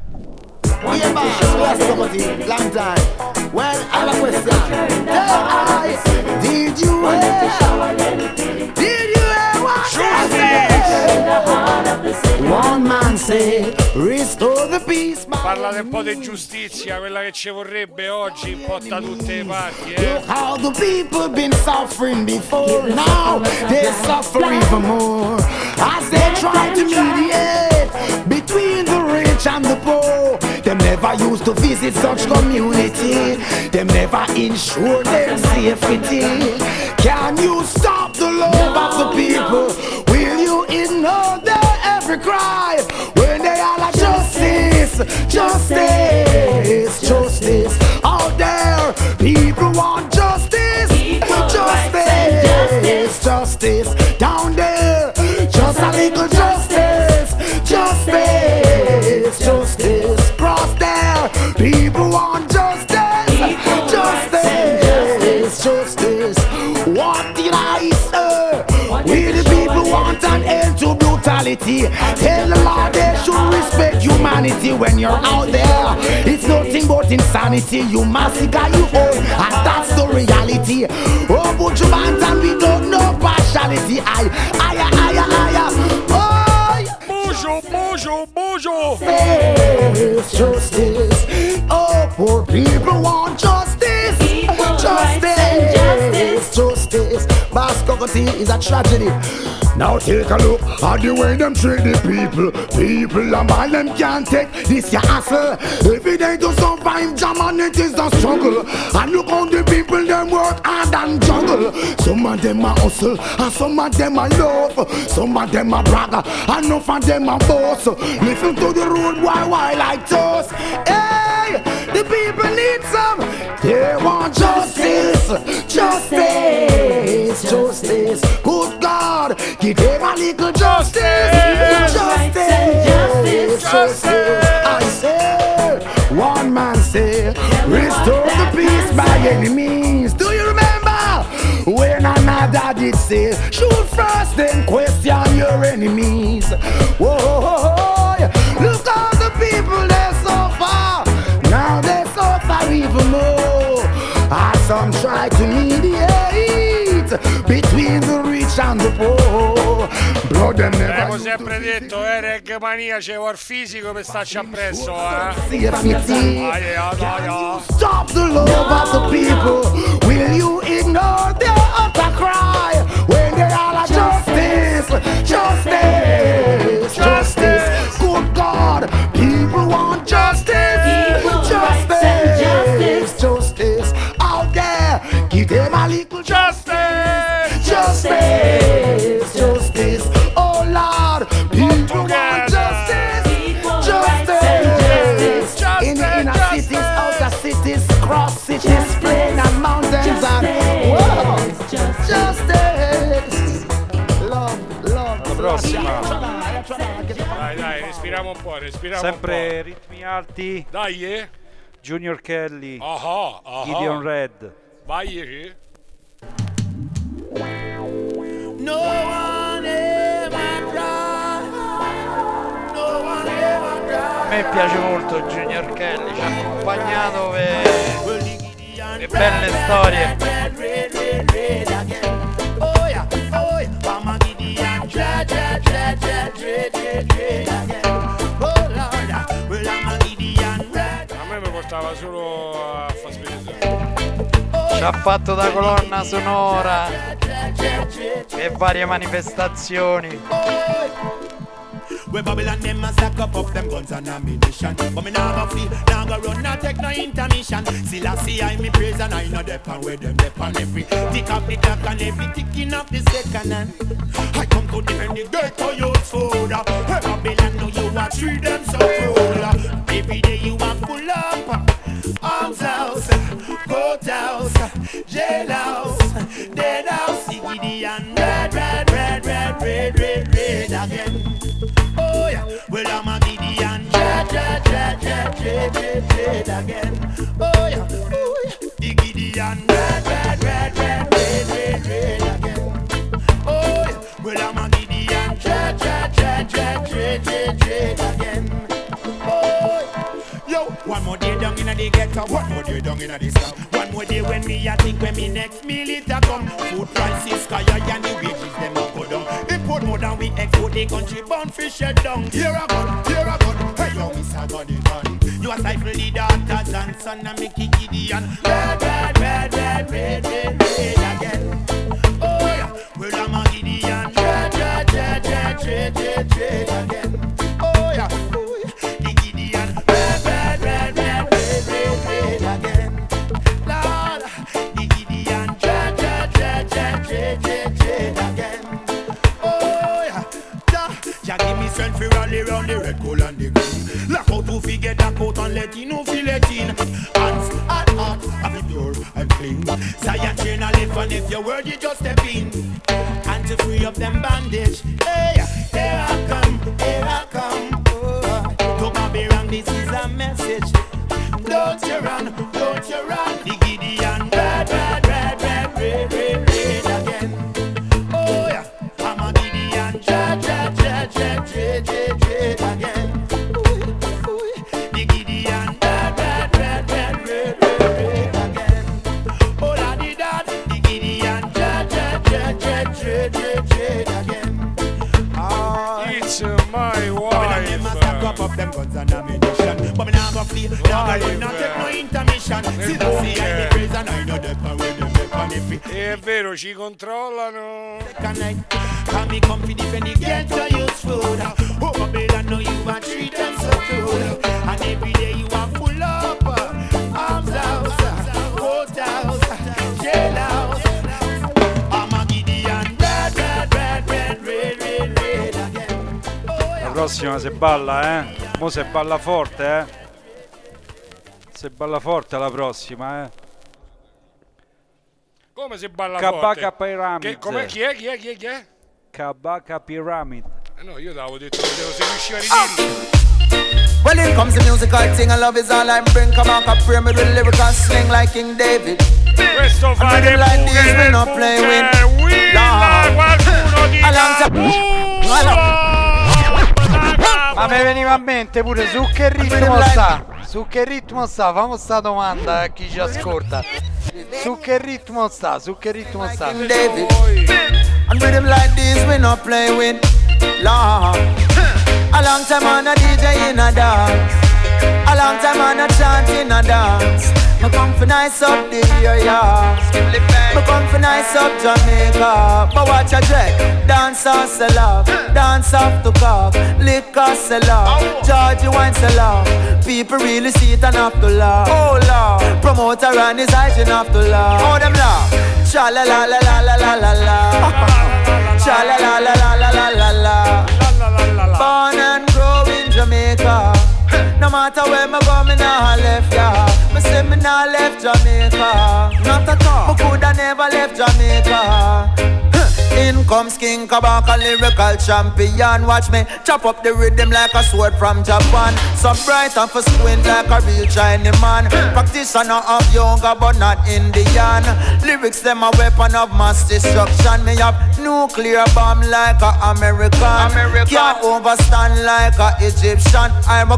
We are back, last somebody, long time. Well, I have a question. Tell I, did you hear? Did you hear what I said? One man said, restore the peace. Parlate un po' di giustizia, quella che ci vorrebbe oggi un po' da tutte le parti, eh. Look how the people been suffering before. Now they suffer even more as they try to mediate between the rich and the poor. Them never used to visit such community. Them never ensure their safety. Can you stop the love of the people? Will you ignore their every cry when they all are justice, justice, justice out there? People want justice, justice, justice down there. Just a little justice, justice, justice there. People want justice, justice, justice. What did I say? We the people want an end to brutality. Tell them all they should respect humanity when you're out there. It's nothing but insanity. You massacre you own, and that's the reality. Oh, but you and we don't know partiality. I, I, I, I, I, Bujo, bujo, bujo. Justice, justice. Oh, poor people want justice. Justice, justice. Bascogoty is a tragedy. Now take a look at the way them treat the people. People and man them can't take this your hassle. If it ain't to survive, German it is a struggle. And look how the people them work hard and juggle. Some of them are hustle, and some of them are love. Some of them are bragger, and enough of them are boss. Listen to the road why why like toast. Hey, the people need some. They want justice, justice, justice. Good God, give them a little justice, justice, justice. Justice. I say, one man say, restore the peace by any means. Do you remember when another did say, shoot first, then question your enemies? Whoa, look how the people suffer even more. As some try to mediate between the rich and the poor. Blood sempre detto, eh, Reg Mania c'è il fisico per starci appresso, eh. Stop the love of the people. Will you ignore their utter cry when they are justice, justice, justice? Good God, people want justice, respiriamo un po', respiriamo Sempre un ritmi alti. Dai, eh. Junior Kelly. Ah, ah, Gideon Red. Vai, eh. No one ever tried. No one ever tried. A me piace molto Junior Kelly, ci ha accompagnato per le belle storie. Oh yeah, oh yeah, Mama Gideon, try, try, try, try, portava solo a far spedire. Ci ha fatto da colonna sonora e varie manifestazioni. Where Babylon them a stack up of them guns and ammunition But me nah go flee, nah go run, not take no intermission. Still I see I me praise and I know depend where them depend every tick of the clock and every ticking of the second hand. I come to defend the ghetto youth food. Hey, Babylon, know you are treat them so cruel. Every day you are full up. Arms house, court house, jail house, dead house, Sigidi and red, red, red, red, red, red, red again. Oh yeah, well I'm a Gideon, red, red, red, red, red, red, red again. Oh yeah, oh yeah, red, red, red, red, the ghetto, one more day down in the slum. One more day when me I think when me next meal it a come. Food prices sky high and the wages them a go down. Import more than we export, the country bound fish shed down. Here a gun, here a gun, hey yo, Miss a gun it gun. You a stifle the daughters and son and make it Gideon. Red, red, red, red, red, red, red figure that out and let you know feel it in. Hands hot, hot, have it pure and clean. Zion chain a live and if your word you just step in. And to free up them bandage. Hey, here I come, here I nah go run, nah take no intermission. See that see I me praise and I know the them make on if it. È vero, ci controllano. Come fi defend the ghetto youth food. Oh Babylon, know you a treat them so cool. And every day you are full up. Arms house, court house, jail house. I'm a Gideon, red, red, red, red, red, red, red again. La prossima se balla, eh. Mo se balla forte, eh. Se balla forte la prossima, eh. Come si balla Kabaka forte? Pyramid. Che, com'è? Chi è? Chi è? Chi è? Chi è? Kabaka Pyramid. Eh no, io t'avevo detto che devo se riusciva a ridirlo. Well, here comes the musical thing, and love is all I bring. Come on, come pyramid with lyrical sling like King David. Questo fa le like buche these we del not play with. bunker. Willa, qualcuno di A long time. Ma mi veniva a mente pure su che ritmo sta? Su che ritmo sta? Fammi sta domanda a chi ci ascolta. Su che ritmo sta? Su che ritmo sta? And rhythm like this we not play with. Lord. A long time on a DJ in a dance. A long time on a chant in a dance. Me come for nice up the area. Me come for nice up Jamaica. But watch a dread. Dance off sell off. Dance off to cock. Liquor sell off. Georgie wine sell off. People really see it and have to laugh. Oh Lord. Promoter and his eyes and have to laugh. Oh them laugh. Cha la la la la la la la la. Cha la la la la la la la la. Born and grow in Jamaica. No matter where me go, me nah left ya. Me say me nah left Jamaica. Not at all. Me coulda never left Jamaica. In comes King Kabaka, lyrical champion. Watch me chop up the rhythm like a sword from Japan. So bright and for squint like a real Chinese man. Practitioner of yoga, but not Indian. Lyrics them a weapon of mass destruction. Me have nuclear bomb like a American. Can't overstand like a Egyptian. I'm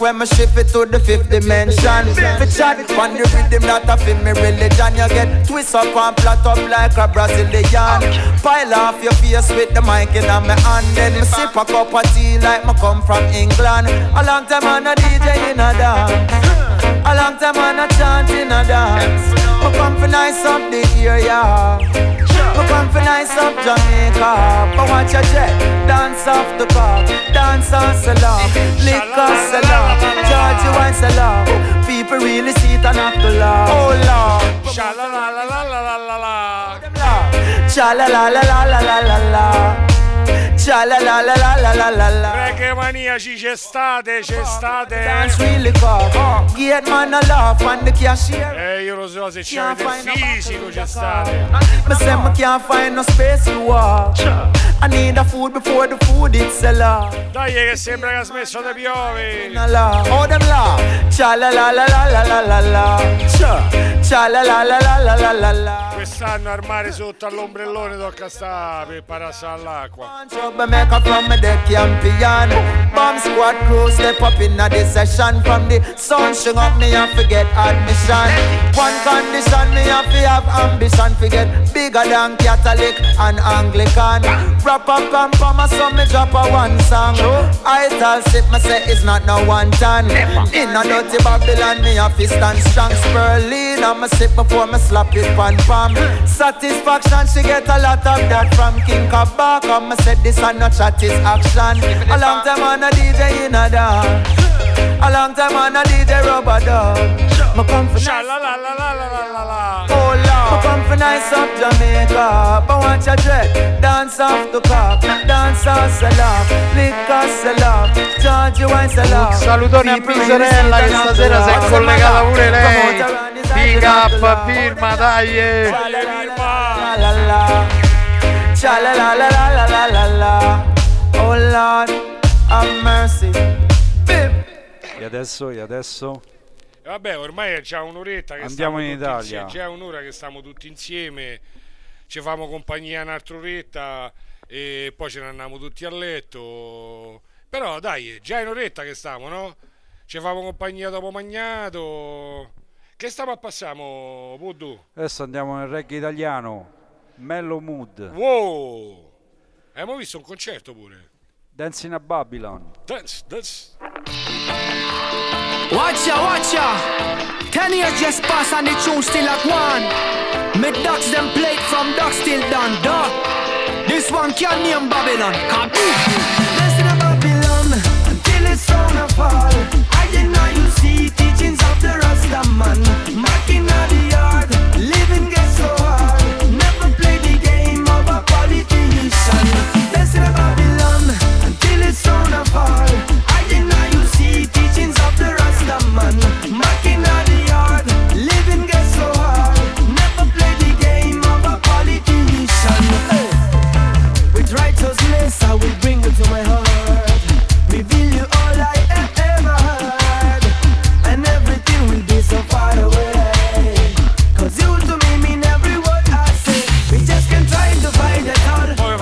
when me shift it to the fifth dimension. Fi chat on the rhythm that a fit me religion. You get twist up and flat up like a Brazilian. Pile off your face with the mic in my hand. Then me sip a cup of tea like me come from England. A long time on a DJ in a dance. A long time on a chant in a dance. Me come for nice up the area. Me come for nice up Jamaica. But watch your jet. Dance off the bar. Dance on salon. Liquor salon. Georgie wine salon. People people really see it and have to laugh. Oh Lord. Sha la la la la la la la la. La la la la la la la la. Cha la la la la la la la la. Reggae maniaci c'è state, c'è state. Dance really cock. Get man a laugh and the cashier. Eh, io lo so se c'è del fisico c'è state. Me say me can't find no space to walk. I need a food before the food it's a law. Dai che sembra che ha smesso di piove. Oh them la. Cha la la la la la la la la. Cha la la la la la la la la. Quest'anno al mare sotto all'ombrellone tocca stare per pararsi all'acqua. Trouble maker from the champion. Bomb squad crew step up in the session. From the sun string up me and forget admission. One condition me have to have ambition. Forget bigger than Catholic and Anglican. Wrap up and promise so me drop a one song. I tell sit me say it's not no one ton. In a dirty Babylon me have to stand strong. Spurling and me sip before me slap it pan palm. Satisfaction she get a lot of that from King Kabaka. Me said this this and not chat is action. A long time on a DJ in a dog. A long time on a DJ rubber dog. My come. Oh Lord. My come for nice up Jamaica. But watch your dread. Dance off the cop. Dance off sell off. Liquor sell off. Charge you wine the love. Saluto a Pizzerella che stasera si è collegata pure lei. Big up, firma, dai. Vale, firma. Ciao Oh Lord, have mercy. E adesso, e adesso? E vabbè, ormai è già un'oretta che Andiamo stiamo in Italia. insieme, già un'ora che stiamo tutti insieme. Ci famo compagnia un'altra oretta e poi ce ne andiamo tutti a letto. Però dai, è già in oretta che stiamo, no? Ci famo compagnia dopo magnato. Che stiamo a passare, Voodoo? Adesso andiamo nel reggae italiano. Mellow Mood. Wow! Eh, Abbiamo visto un concerto pure. Dancing a Babylon. Dance, dance. Watch ya, watch ya. Ten years just pass and the tune still at one. Me ducks them played from duck still done, duck. This one can name Babylon. Come Listen to Babylon until it's on a fall. I did not you see teachings of the Rasta man. Marking I not you see teachings of the Rasta man. The yard, living gets so hard. Never the game of a politician. With righteousness, I will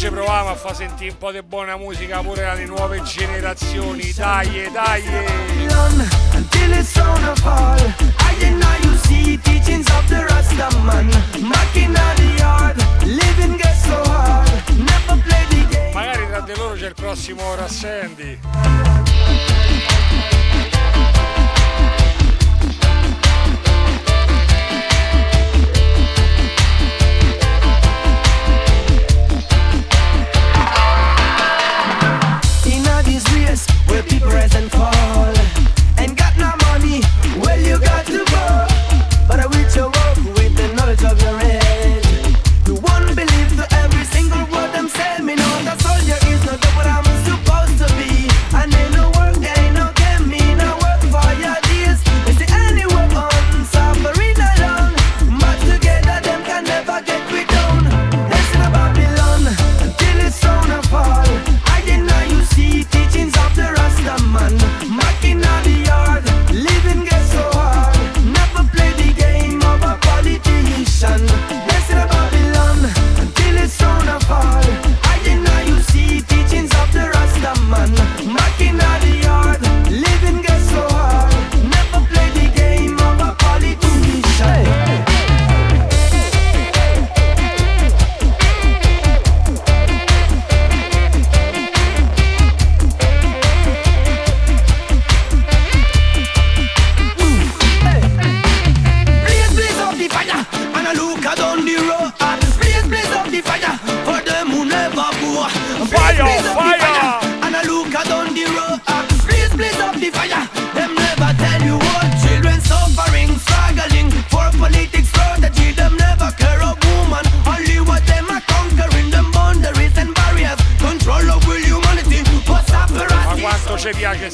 ci proviamo a far sentire un po' di buona musica pure alle nuove generazioni. Dai, dai. Until it's on a fall. I deny you see teachings of the Rasta man. Macchina the yard. Living gets so hard. Never play the game. Magari tra di loro c'è il prossimo Rassendi. Where people rise and fall. And got no money, well you got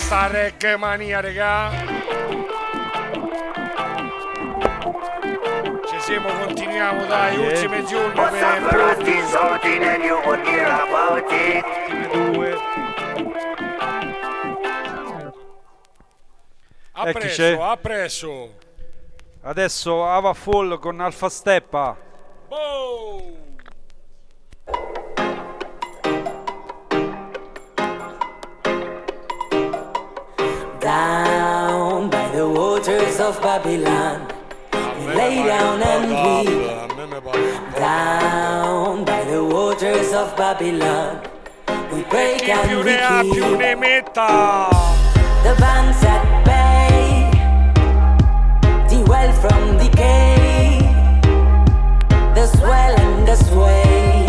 sta reggae mania, regà. Ci siamo, continuiamo, dai, Yeah. ultime giorni per and you would hear about it. Eccoci. Appresso, appresso. Adesso Ava Fall con Alfa Steppa. Down by the waters of Babylon, we lay down and weep. Down by the waters of Babylon, we break and we ne ha più ne keep the banks at bay, the well from decay, the swell and the sway,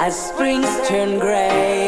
as springs turn grey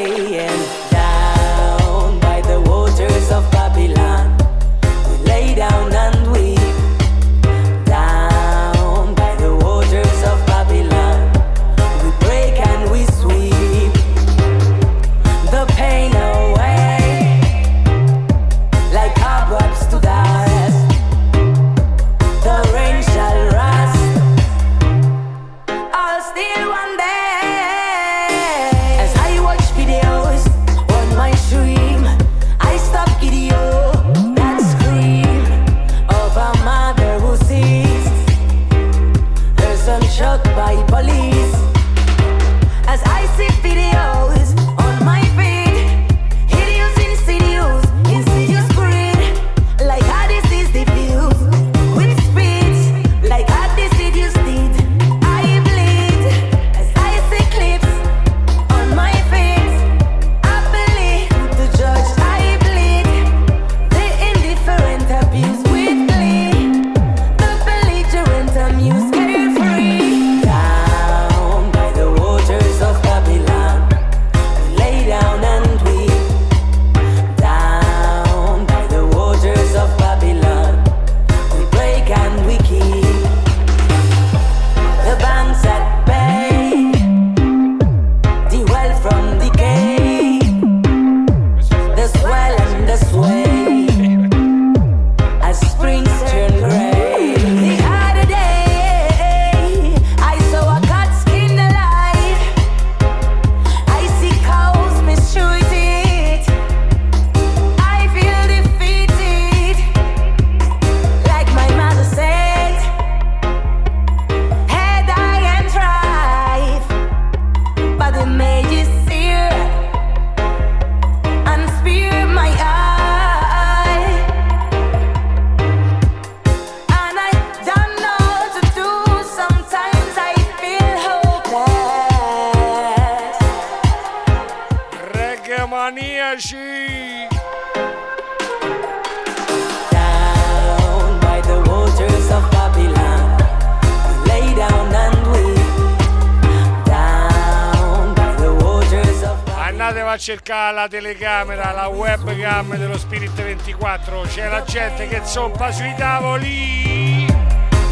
cercare la telecamera, la webcam dello Spirit 24. C'è la gente che zoppa sui tavoli.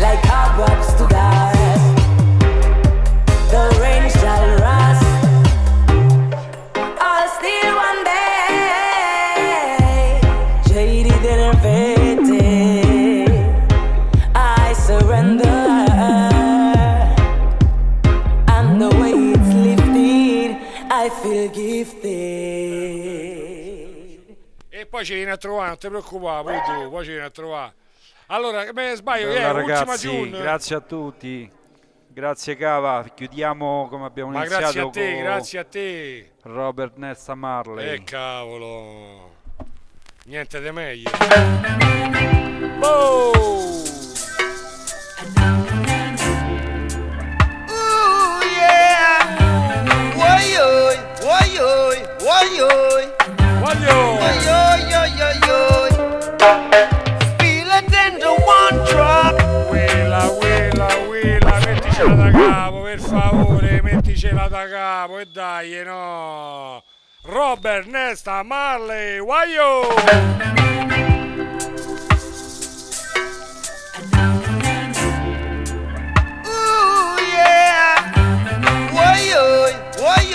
like cobwebs to dust. The rain shall rust. Poi ci viene a trovare, non ti preoccupare, poi tu, poi ci viene a trovare. Allora, me sbaglio, eh, ultima ragazzi, grazie a tutti. Grazie Cava, chiudiamo come abbiamo Ma iniziato grazie a te, con grazie a te. Robert Nesta Marley. Eh cavolo. Niente di meglio. Oh! Ooh, yeah. Woy, oy. Woy, oy. Woy, oy, oy, oy, oy. Feel it in the one drop. Quella, quella, quella, metticela da capo, per favore, metticela da capo e dai, eh, no. Robert Nesta Marley, guaio! Ooh, yeah. Woy, oy, woy,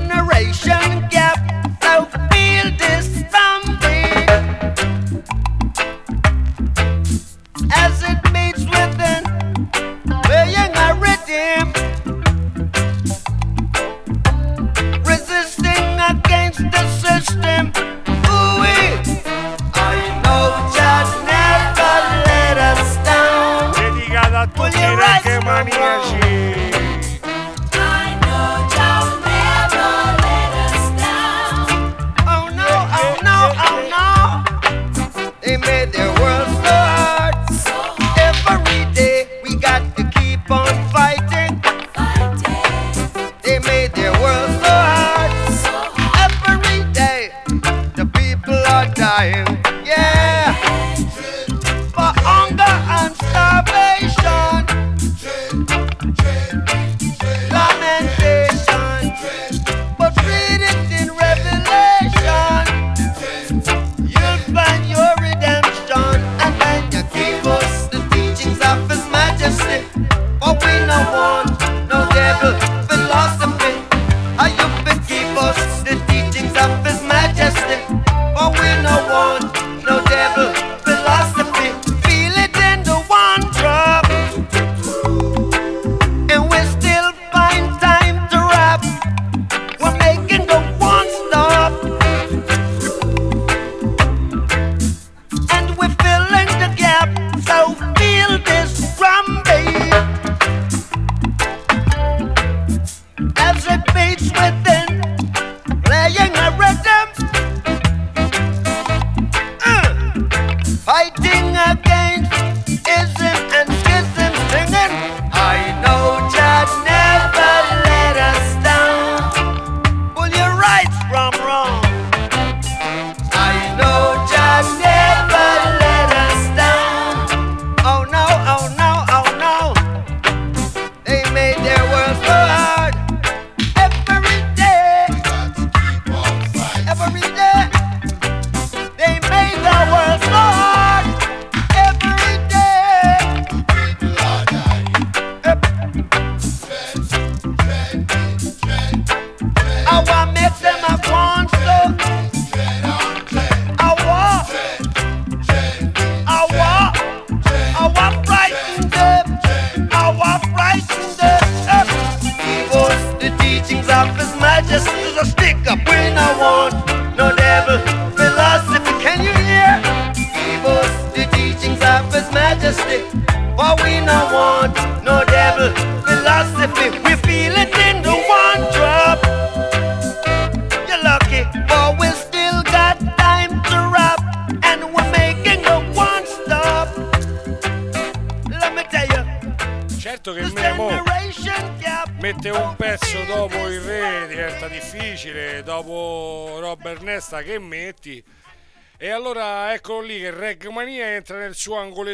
the system. Ooh, I know never let us down. made their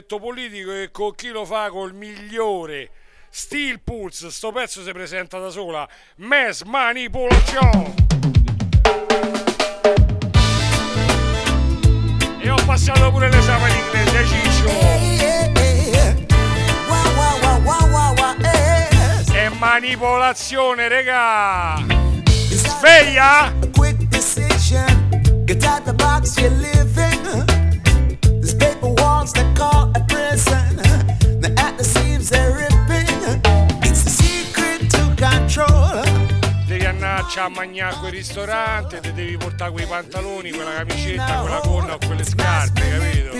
progetto politico e con chi lo fa col migliore. Steel Pulse, sto pezzo si presenta da sola. Mes Manipolazione. E ho passato pure l'esame di inglese, Ciccio. E manipolazione, regà. Sveglia. Get out the box you're living a mangiare quel ristorante, ti devi portare quei pantaloni, quella camicetta, quella gonna o quelle scarpe, capito?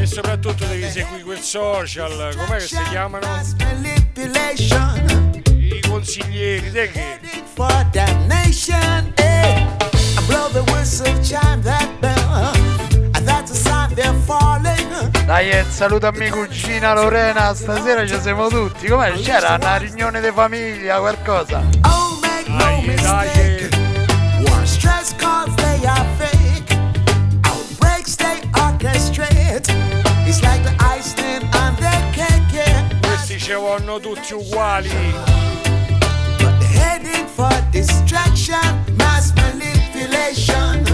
E soprattutto devi seguire quel social, com'è che si chiamano? I consiglieri, te che? For that. Eh. I blow the whistle, chime that bell. Dai, eh, e saluto a mia cugina Lorena, stasera ci siamo tutti. Com'è? C'era una riunione di famiglia, qualcosa. Dai, dai. Stress calls they are fake. Outbreaks they orchestrate. It's like the icing on ci vanno tutti uguali. But heading for distraction, mass manipulation.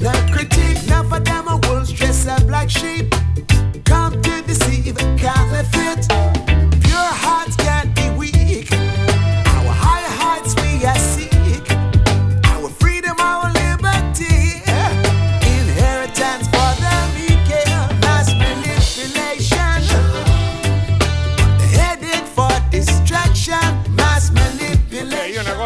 No critique, none for them are wolves dressed up like sheep.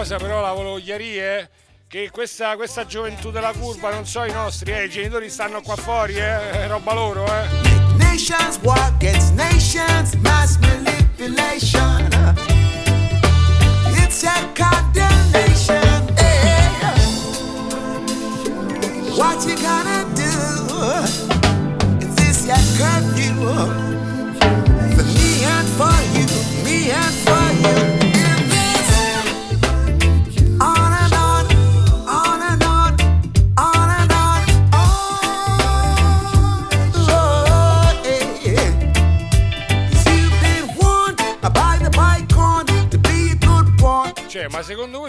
Cosa però la volevo chiarire. Che questa, questa gioventù della curva non so i nostri, eh, i genitori stanno qua fuori, eh, è roba loro, eh. Nations war against nations, mass manipulation. It's a condemnation. yeah. What you gonna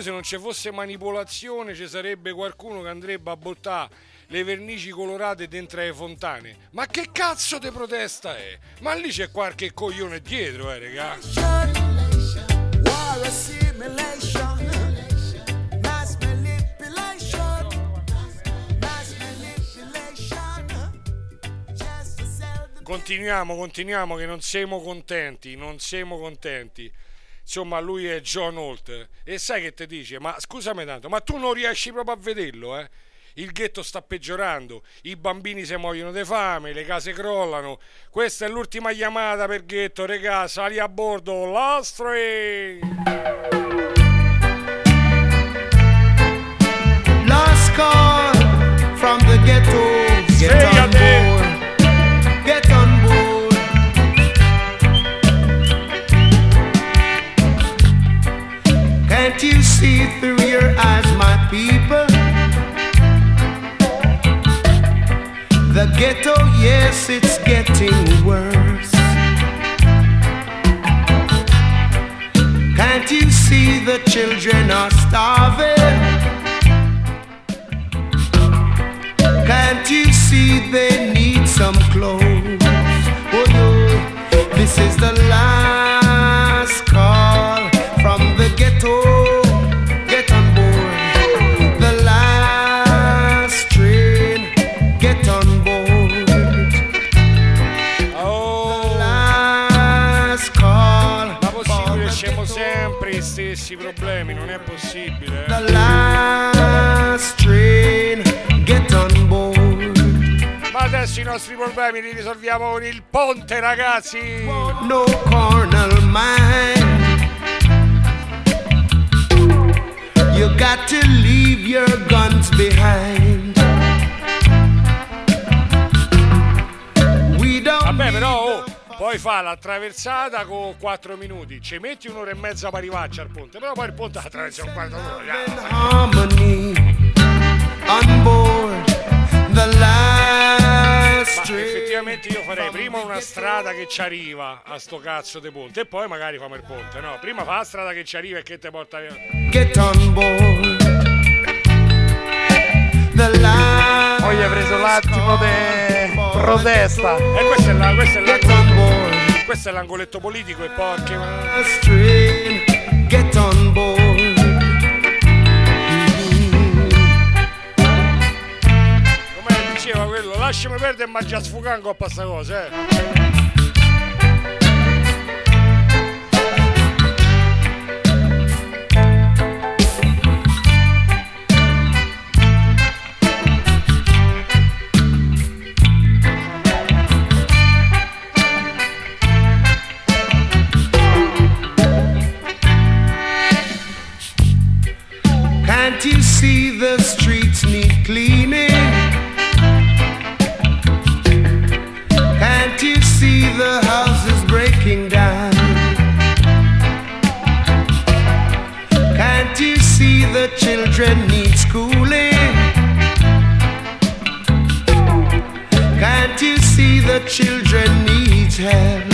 se non ci fosse manipolazione ci sarebbe qualcuno che andrebbe a buttare le vernici colorate dentro le fontane? Ma che cazzo di protesta è? Ma lì c'è qualche coglione dietro, eh, regà. Continuiamo, continuiamo che non siamo contenti, non siamo contenti. Insomma, lui è John Holt. E sai che ti dice? Ma scusami tanto, ma tu non riesci proprio a vederlo, eh? Il ghetto sta peggiorando, i bambini si muoiono di fame, le case crollano. Questa è l'ultima chiamata per ghetto, regà, sali a bordo, Last Train! Last call from the ghetto. Get Say on board. Ghetto, yes, it's getting worse. Can't you see the children are starving? Can't you see they need some clothes? Oh no, this is the last stessi problemi, non è possibile. The last train. Get on board. Ma adesso i nostri problemi li risolviamo con il ponte, ragazzi! No carnal mind. You got to leave your guns behind. We don't Vabbè, però oh, poi fa la traversata con 4 minuti, ci metti un'ora e mezza per arrivarci al ponte, però poi il ponte la attraversa un quarto d'ora. effettivamente io farei prima una strada che ci arriva a sto cazzo di ponte e poi magari famo il ponte, no? Prima fa la strada che ci arriva e che ti porta via. Get on board Poi hai preso l'attimo di protesta. E questo è, la, questo, è Get questo è l'angoletto politico e ma- train. Get on board. Come diceva quello, lasciami perdere e mangia sfugando a questa cosa, eh. Can't you see the streets need cleaning? Can't you see the houses breaking down? Can't you see the children need schooling? Can't you see the children need help?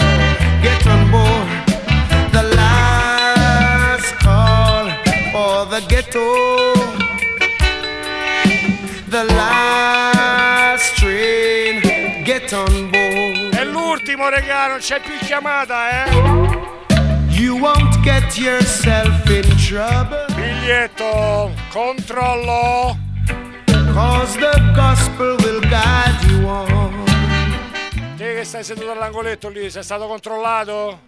È l'ultimo, regà, non c'è più chiamata, eh? You won't get yourself in trouble. Biglietto, controllo. Cause the gospel will guide you on. Te che stai seduto all'angoletto lì, sei stato controllato?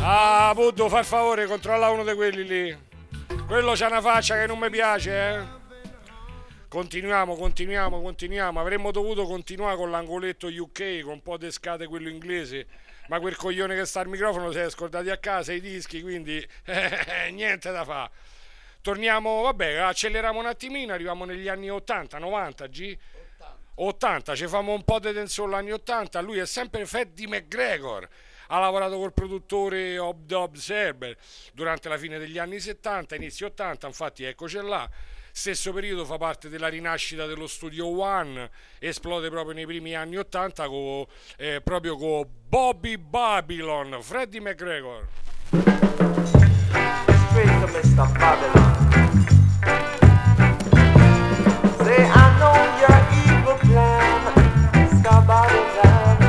Ah, Buddo, fai il favore, controlla uno di quelli lì. Quello c'ha una faccia che non mi piace, eh? Continuiamo, continuiamo, continuiamo. Avremmo dovuto continuare con l'angoletto UK, con un po' di scate quello inglese. Ma quel coglione che sta al microfono si è scordati a casa i dischi, quindi eh, niente da fare. Torniamo, vabbè, acceleriamo un attimino, arriviamo negli anni 80, 90, G? 80, ci famo un po' di tensione agli anni 80, lui è sempre Freddy McGregor, ha lavorato col produttore Ob Dob Serber durante la fine degli anni 70, inizio 80, infatti eccoci là, stesso periodo fa parte della rinascita dello Studio One, esplode proprio nei primi anni 80 co- eh, proprio con Bobby Babylon, Freddy McGregor. Say, I know your evil plan. You're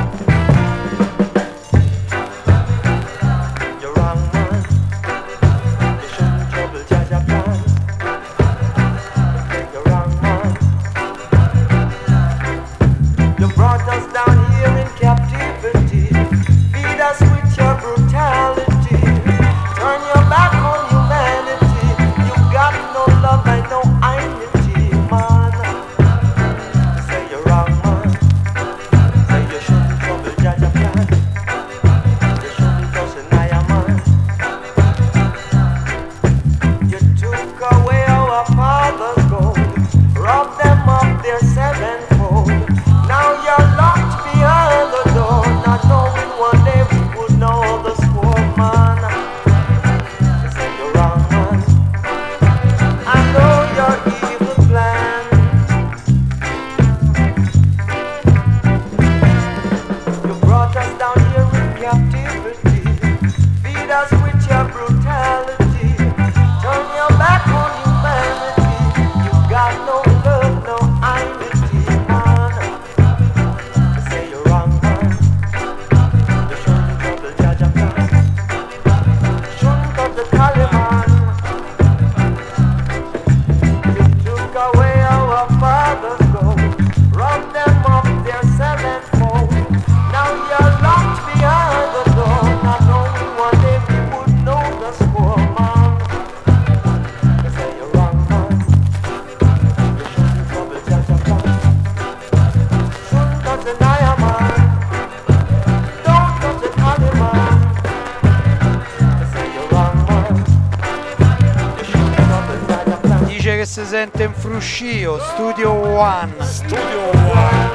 Dice che si sente in fruscio, Studio One. Studio One.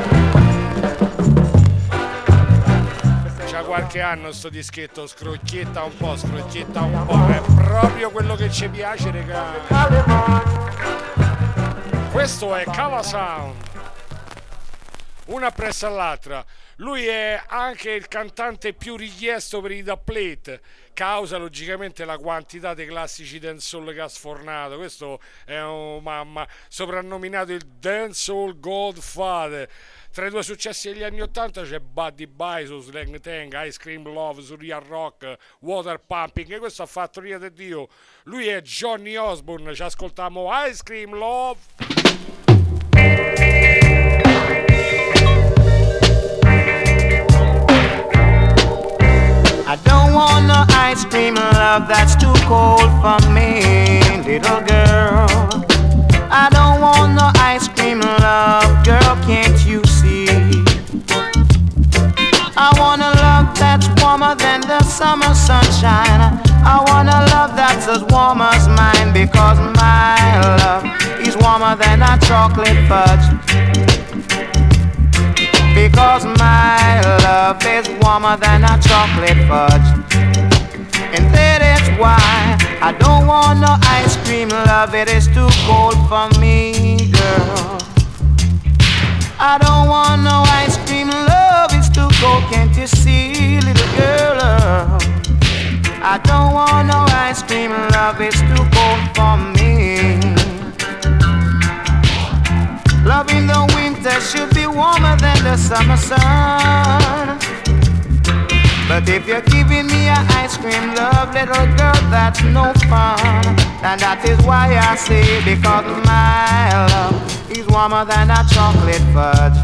C'ha qualche anno sto dischetto, scrocchietta un po', scrocchietta un po', è proprio quello che ci piace, regà. Questo è Cava Sound. Una appresso all'altra. Lui è anche il cantante più richiesto per i da plate, causa logicamente la quantità dei classici dancehall che ha sfornato. Questo è un mamma soprannominato il dancehall Godfather. Tra i due successi degli anni 80 c'è Buddy su Slang Tang, Ice Cream Love su Real Rock, Water Pumping, e questo ha fatto Ria di Dio. Lui è Johnny Osborne, ci ascoltiamo Ice Cream Love. I don't want no ice cream love that's too cold for me, little girl. I don't want no ice cream love, girl, can't you see? I want a love that's warmer than the summer sunshine. I want a love that's as warm as mine because my love is warmer than a chocolate fudge. Because my love is warmer than a chocolate fudge. And that is why I don't want no ice cream, love, it is too cold for me, girl. I don't want no ice cream love, it's too cold, can't you see, little girl? I don't want no ice cream love, it's too cold for me. Love in the winter should be warmer than the summer sun. But if you're giving me an ice cream love, little girl, that's no fun. And that is why I say, because my love is warmer than a chocolate fudge.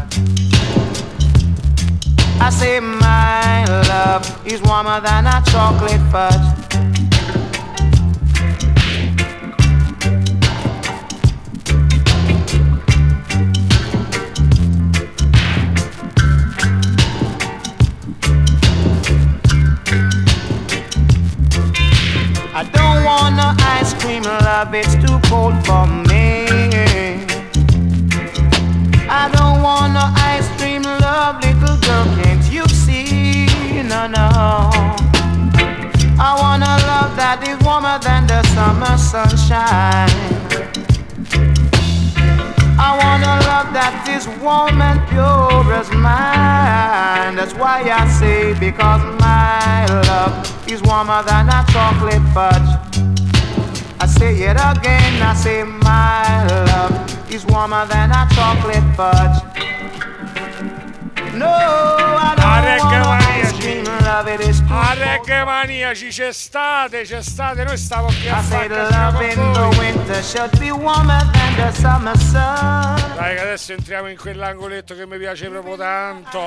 I say my love is warmer than a chocolate fudge. Want no ice cream love, it's too cold for me. I don't want no ice cream love, little girl, can't you see? No, no. I want a love that is warmer than the summer sunshine. I want a love that is warm and pure as mine. That's why I say, because my love is warmer than a chocolate fudge. Say it again, I say my love is warmer than a chocolate fudge. No, I don't want ice cream love, it is too A reggae maniaci, c'è state, c'è state, noi stiamo qui a fare love in the voi. winter should be warmer than the summer sun. Dai che adesso entriamo in quell'angoletto che mi piace proprio tanto.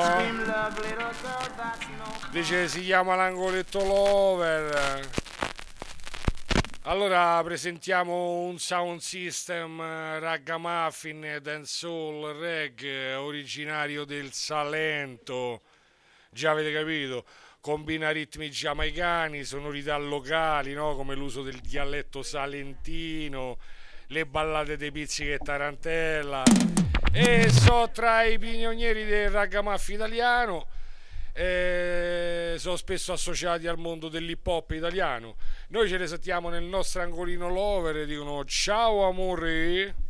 Dice si chiama l'angoletto Lover. Allora presentiamo un sound system eh, ragamuffin dancehall reggae originario del Salento. Già avete capito? Combina ritmi giamaicani, sonorità locali, no? come l'uso del dialetto salentino, le ballate dei pizzichi e tarantella. E so tra i pionieri del ragamuffin italiano. Eh, sono spesso associati al mondo dell'hip hop italiano. Noi ce le sentiamo nel nostro angolino lover e dicono ciao amore.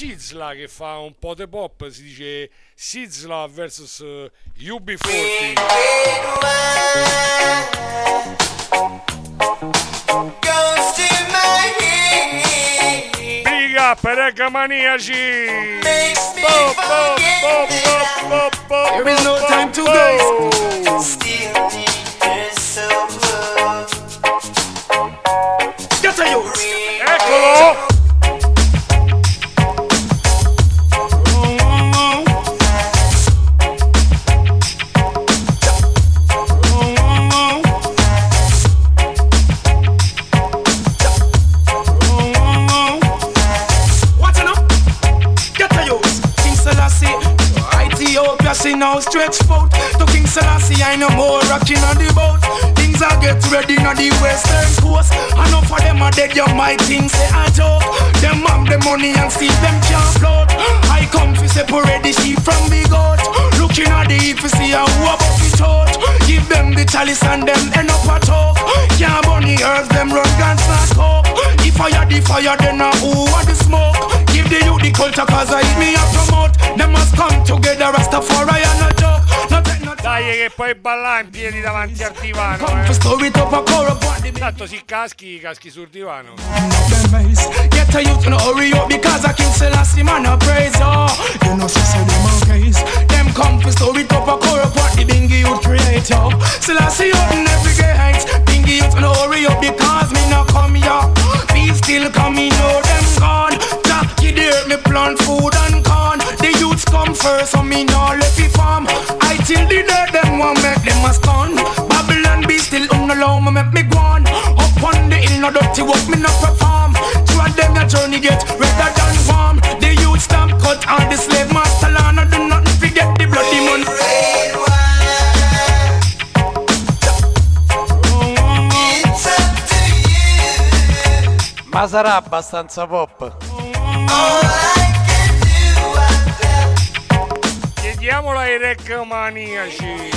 Sentimo Sizla che fa un po' di pop, si dice Sizla vs eh, UB40. Big up, regga maniaci! Bo, bo, bo, There is no time to bo. waste. Get a youth. Now stretch foot to King Selassie. I no more rocking on the boat. Things are get ready on the western coast. Enough of them are dead. You might think say I joke. Them have the money and see them can't float. I come to separate the sheep from the goat. Looking at the if you see a who about the church. Give them the chalice and them end up a talk. Can't burn the earth, them run guns not coke. If fire the fire, then I who want the smoke. The youth the culture cause I me a promote. Them must come together, Rastafari and a joke. No take no Dai che puoi ballare in piedi davanti al divano, eh. top a core up the Tanto si caschi, caschi sul divano. Get a youth in a hurry up because I King Selassie man a praise oh. You know she say them a case. Them come for story top a core what the bingy youth create yo. Selassie out in every gate. Bingy youth in a hurry up because me not come here. Be still coming know them gone. Jackie there me plant food and corn. The youths come first so me no left farm. I till the day them want make them a stun. Babylon be still unallow me make me go on. Up on the hill no dirty work me no perform. Through them your journey get redder than warm. The youth stamp cut on the slave master land. Ma sarà abbastanza pop. Chiediamolo ai rec maniaci.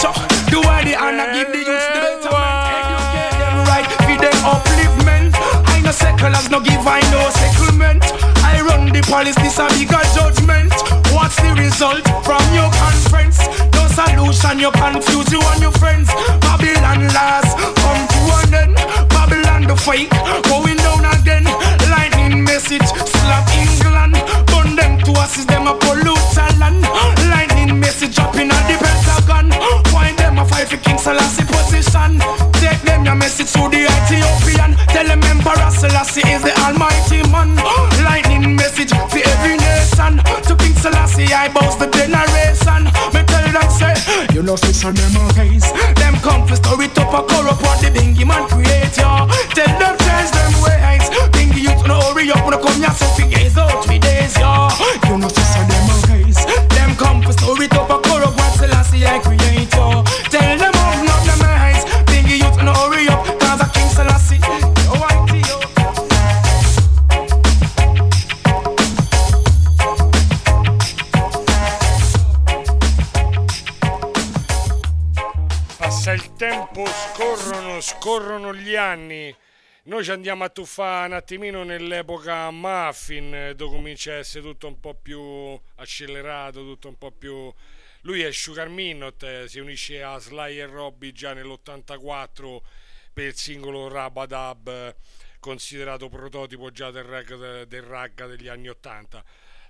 So, do I the honor give the youth the betterment Educate them right, feed them upliftment I no seculars, no give I no settlement I run the police, this a bigger judgment What's the result from your conference? Solution, you confuse you and your friends. Babylon last, come to an end. Babylon the fake, going down again. Lightning message, slap England. Burn them to assist them a pollute land. Lightning message up in a the Pentagon. Find them a fight for King Selassie position. Take them your message to the Ethiopian. Tell them Emperor Selassie is the almighty man. Lightning message for every nation. To King Selassie I boast the generation You know them a Them come for story top a corrupt what the bingy man create yo Tell them change them ways. Bingy youth no hurry up when I come here scorrono, gli anni. Noi ci andiamo a tuffare un attimino nell'epoca muffin, dove comincia a essere tutto un po' più accelerato, tutto un po' più... Lui è Sugar Minot, eh, si unisce a Sly e Robbie già nell'84 per il singolo Rabadab. considerato prototipo già del rag, del degli anni 80.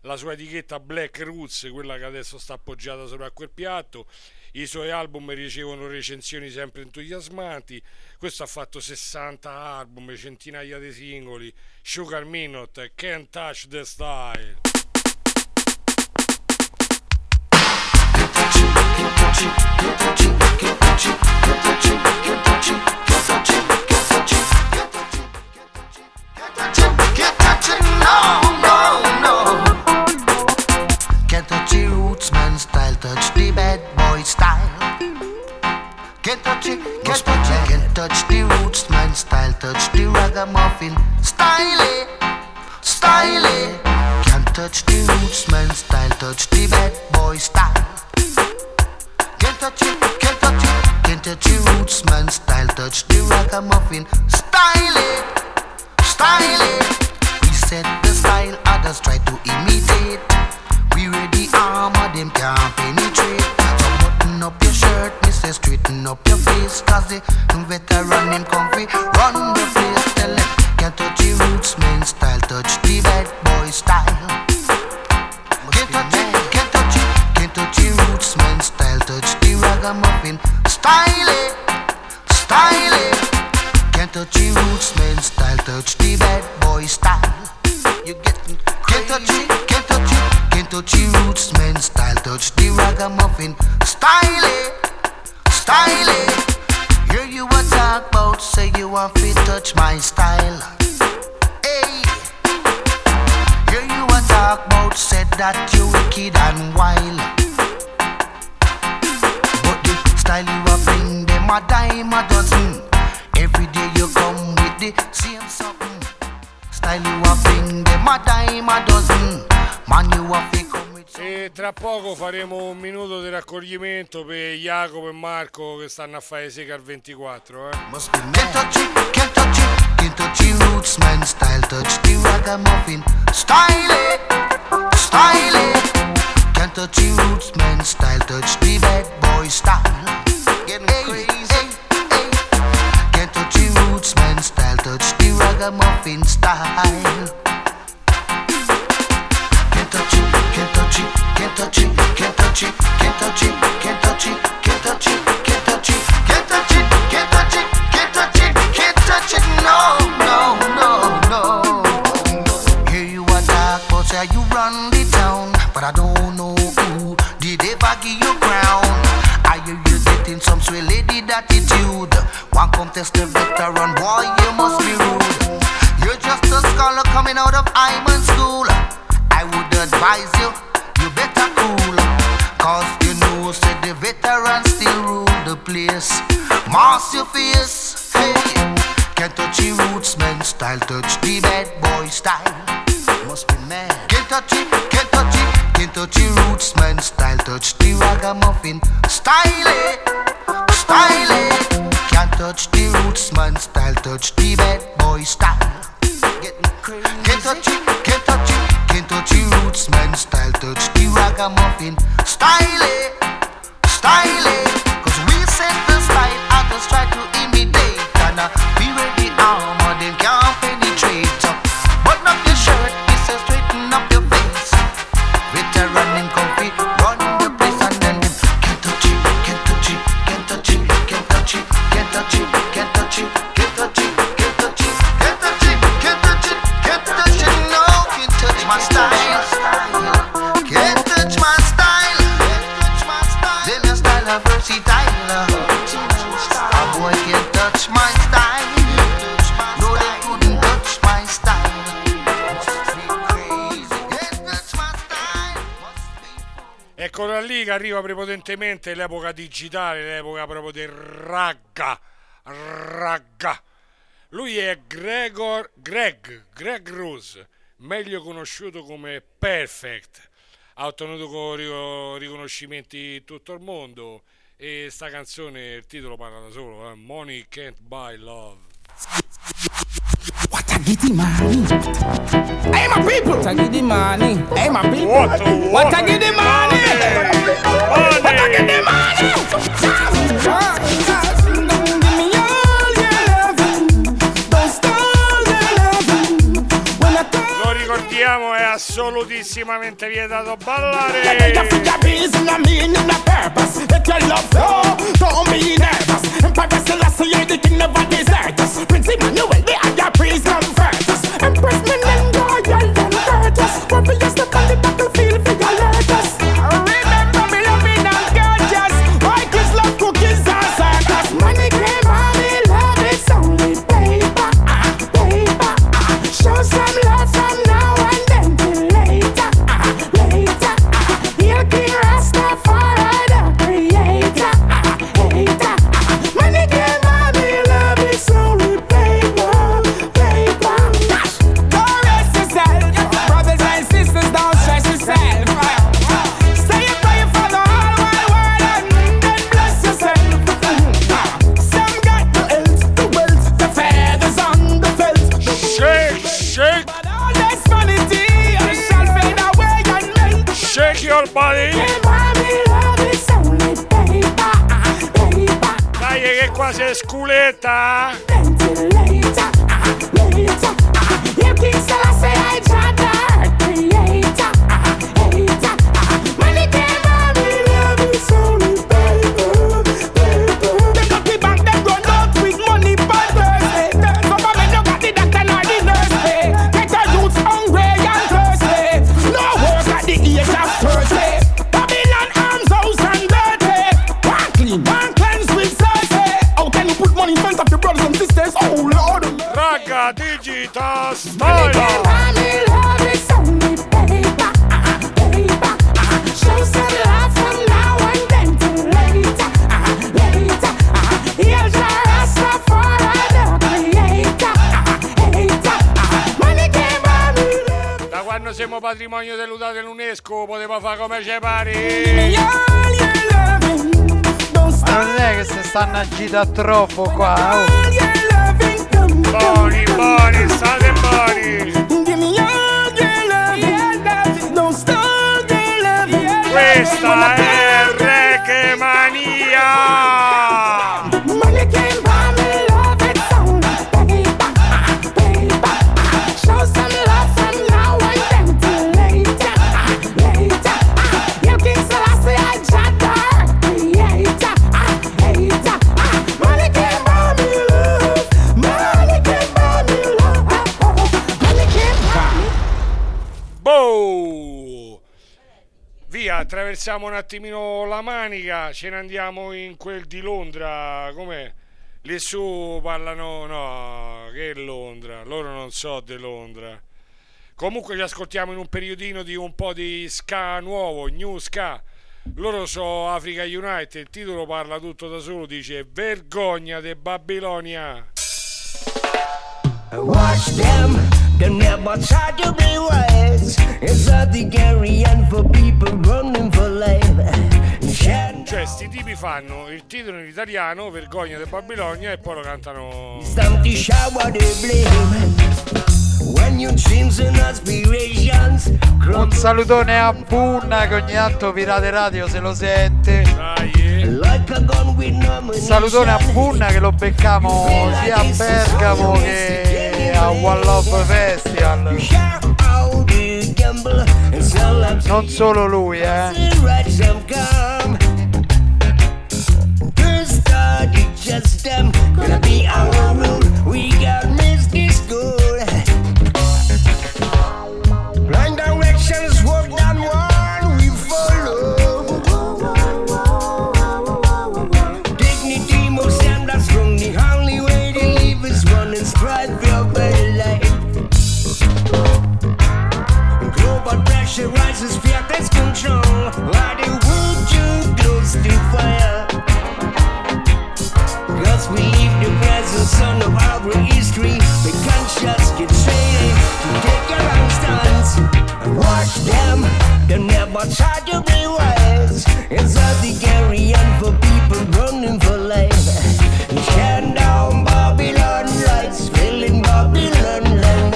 La sua etichetta Black Roots, quella che adesso sta appoggiata sopra quel piatto, i suoi album ricevono recensioni sempre entusiasmanti. Questo ha fatto 60 album, centinaia di singoli. Sugar Minot, Can't Touch the Style. Can't touch the roots man style, touch the ragamuffin raccoglimento per Jacopo e Marco che stanno a fare Secar 24. Eh. Can't touch it, can't touch it, can't touch the roots man style, touch the ragamuffin style, it, style. it. Can't touch the roots man style, touch the bad boy style. Getting crazy. Can't touch the roots man style, touch the ragamuffin style. Can't touch it, can't touch it, can't touch it, can't touch it, can't touch it, can't touch it, can't touch it, can't touch it, can't touch it, no, no, no, no. Hear you a talk, but say you run the town, but I don't know who did ever give you crown. I hear you getting some sweet lady attitude. One contest the veteran, boy, you must be rude. You're just a scholar coming out of Iman School. I would advise you, Mask your face, hey. Can't touch the roots, man style, touch the bad boy style. Must be mad. Can't touch it, can't touch it, can't touch the roots, man style, touch the ragamuffin style. it, Style it. Can't touch the roots, man style, touch the bad boy style. Can't touch it, can't touch it, can't touch the roots, man style, touch the ragamuffin style. it, Style it. Ghana. Arriva prepotentemente l'epoca digitale, l'epoca proprio del ragga. Ragga. Lui è Gregor Greg, Greg Rose, meglio conosciuto come Perfect. Ha ottenuto co- rico- riconoscimenti in tutto il mondo e sta canzone, il titolo parla da solo, eh? Money Can't Buy Love. Tagiti money. Hey, my people. Tagiti money. Hey, my people. What? What? what Tagiti What Tagiti money. The higher priest comfort us. Empress Menendra, royal and courteous. Warriors step on the battlefield for your lotus. Che qua on me, Da quando siamo patrimonio dell'UDA dell'UNESCO poteva fare come ci pare. all your loving. Don't Ma non è che si stanno agitando troppo qua. oh. Buoni, buoni, state buoni. Give me all your loving. Don't stop your loving. Questa è attraversiamo un attimino la manica, ce ne andiamo in quel di Londra, com'è? Lì su parlano, no, che è Londra, loro non so di Londra. Comunque ci ascoltiamo in un periodino di un po' di ska nuovo, new ska. Loro sono Africa United, il titolo parla tutto da solo, dice Vergogna de Babilonia. Watch them, they never try to be wise. It's a the carrion for people running for life. Cioè, sti tipi fanno il titolo in italiano, Vergogna de Babilonia, e poi lo cantano. Shower they blame. And Un salutone a Bunna che ogni tanto Pirate Radio se lo sente. no Un salutone a Bunna che lo beccamo sia a Bergamo che a One Love Festival. how they gamble and sell them Non solo lui, eh. right some come. Good study just them gonna be our rule. We got just get straight to take a wrong stance. And watch them, they never try to be wise. It's a carrion for people running for life. Shut down Babylon lights, filling Babylon land.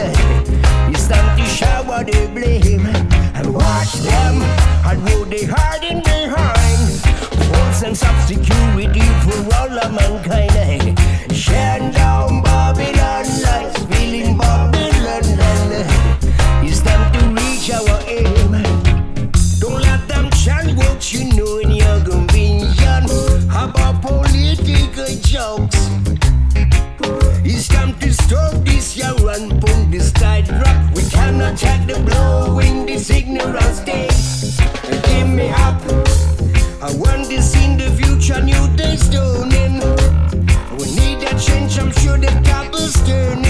You stand to shower the blame and watch them and who they hiding behind. Full sense of attack the blow in this ignorant state. Give me up. I want this in the future, new days dawning. We need a change, I'm sure the couple's turning.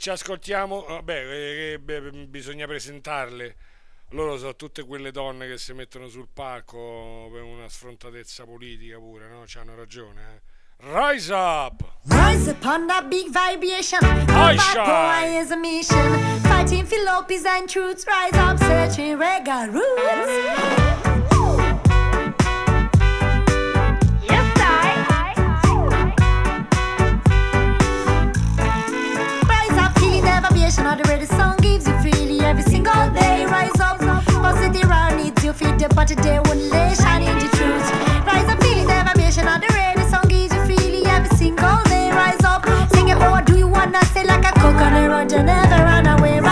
Ci ascoltiamo, vabbè, eh, eh, beh, bisogna presentarle. Loro sono tutte quelle donne che si mettono sul palco per una sfrontatezza politica pure, no? C'hanno ragione, eh. Rise up! Rise upon that big vibration. Power is a mission. Fighting Lopez and truths. Rise up, searching reggae roots. Vibration of the ready song gives you freely every single day. Rise up, positive around needs you feed your body day one lay shining the truth. Rise up, feeling the vibration of the ready song gives you freely every single day. Rise up, sing it, oh, do you wanna stay like a coconut road? You never run away.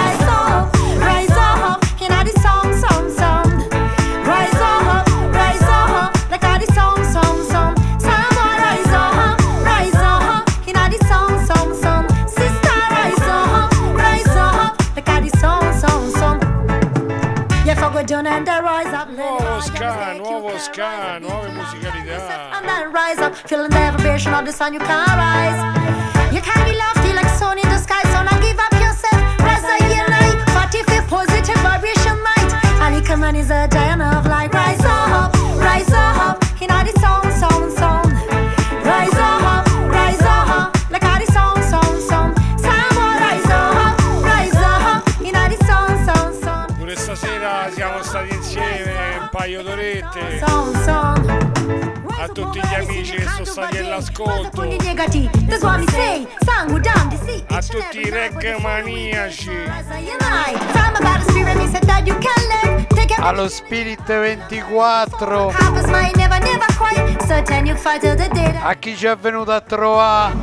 Fuck with John and the rise up. Nuovo ska, nuovo ska, nuove musicalità. And then rise up, feeling the vibration of the sun, you can't rise. You can be lofty like sun in the sky, so now give up yourself. Rise up, your light, party feel positive vibration light. Ali Kaman is a giant of light. Rise up, rise up, you know the song, song, song. Song, song. A tutti gli amici che sono stati all'ascolto. A tutti i reg maniaci. Allo Spirit 24. Happens my never, never quite. Certain you fight till the day. A chi ci è venuto a trovare?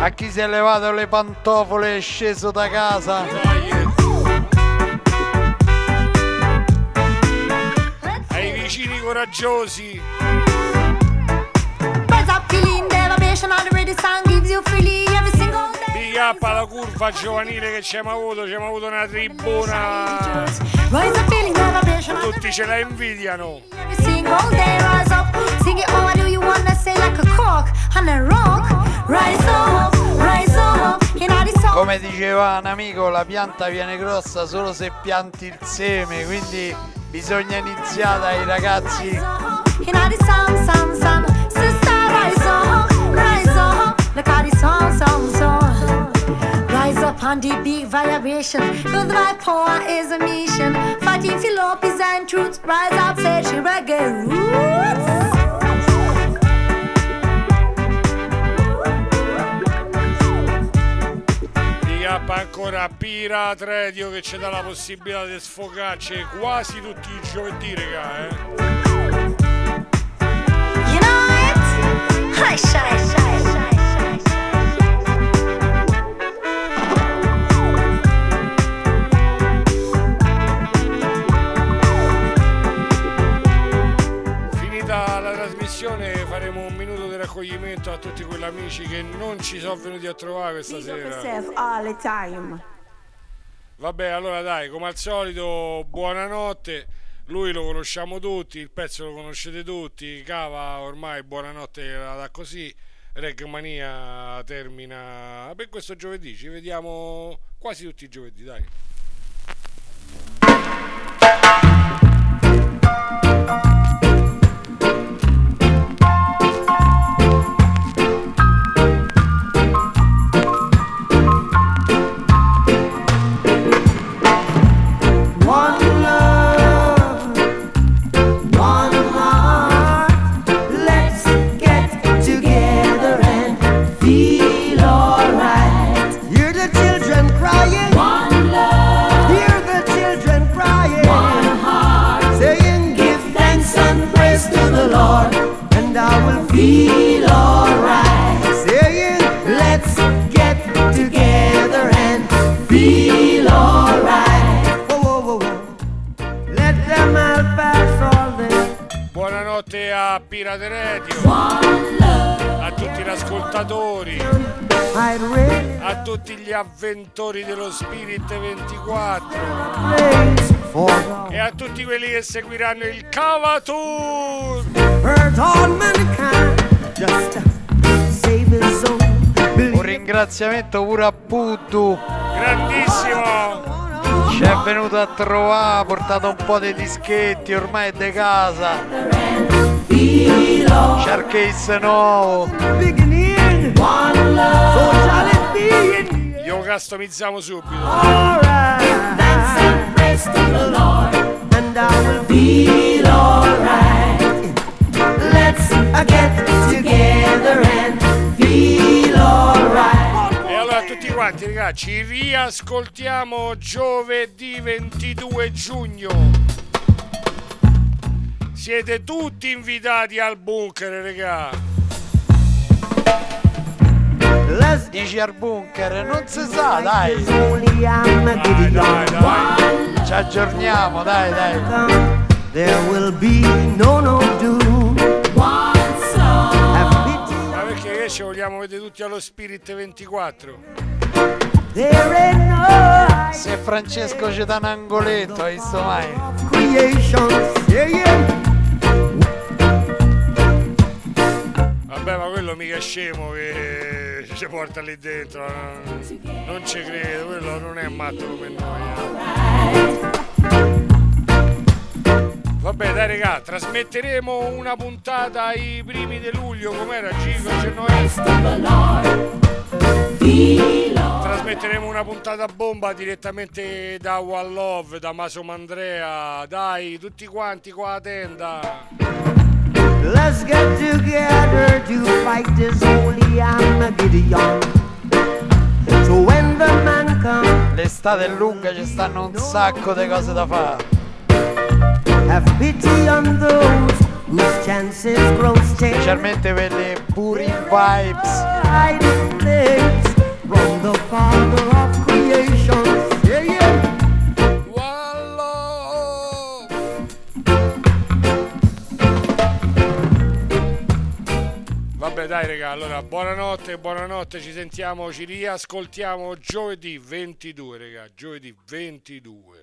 A chi si è levato le pantofole e è sceso da casa? Single day. Big up alla curva giovanile che ci abbiamo avuto, ci abbiamo avuto una tribuna. Tutti ce la invidiano. every single day. Rise up, sing it. What do you wanna say like a cork on a rock? Rise up, rise up. You know the song. Come diceva un amico, la pianta viene grossa solo se pianti il seme, quindi bisogna iniziare dai ragazzi You know the song, song, song. Sister, rise up, rise up. Look how the song, song, song. Rise up on the big vibration. Build my power is a mission. Fighting for love, peace and truth. Rise up, searching reggae roots. Ancora Pirate Radio che ci dà la possibilità di sfogarci quasi tutti i giovedì, raga, eh. You know it? Hush, hush, hush, raccoglimento a tutti quegli amici che non ci sono venuti a trovare questa sera. yourself all the time. Vabbè, allora dai, come al solito, buonanotte. Lui lo conosciamo tutti, il pezzo lo conoscete tutti. Cava ormai buonanotte la dà così. Regmania termina per questo giovedì. Ci vediamo quasi tutti i giovedì, dai. A Pirate Radio, a tutti gli ascoltatori, a tutti gli avventori dello Spirit 24 e a tutti quelli che seguiranno il Cava Tour. Hurt all mankind just to save his own. Un ringraziamento pure a Puddu. Grandissimo! Ci è venuto a trovare, ha portato un po' di dischetti, ormai è de casa. Sharcase nuovo. Glielo customizziamo subito. E allora tutti quanti ragazzi, ci riascoltiamo giovedì 22 giugno. Siete tutti invitati al bunker, regà. Dici al bunker, non si sa, dai. Dai, dai, dai. Ci aggiorniamo, dai, dai. There will be no no. Ma perché ci vogliamo vedere tutti allo Spirit 24? There ain't no Se Francesco ci dà un angoletto, hai visto mai? Vabbè, ma quello mica è scemo che ci porta lì dentro. Non, non ci credo, quello non è matto come noi. eh. Vabbè, dai, regà, trasmetteremo una puntata ai primi di luglio. Com'era Gico? C'è Trasmetteremo una puntata bomba direttamente da One Love, da Maso Mandrea. Dai, tutti quanti qua a tenda. Let's get together to fight this holy Armageddon. So when the man comes, L'estate è lunga, ci stanno un sacco di cose da fare. have pity on those whose chances grow stale. Specialmente per le puri vibes. From the Father dai raga, allora buonanotte, buonanotte, ci sentiamo, ci riascoltiamo giovedì 22 raga, giovedì 22.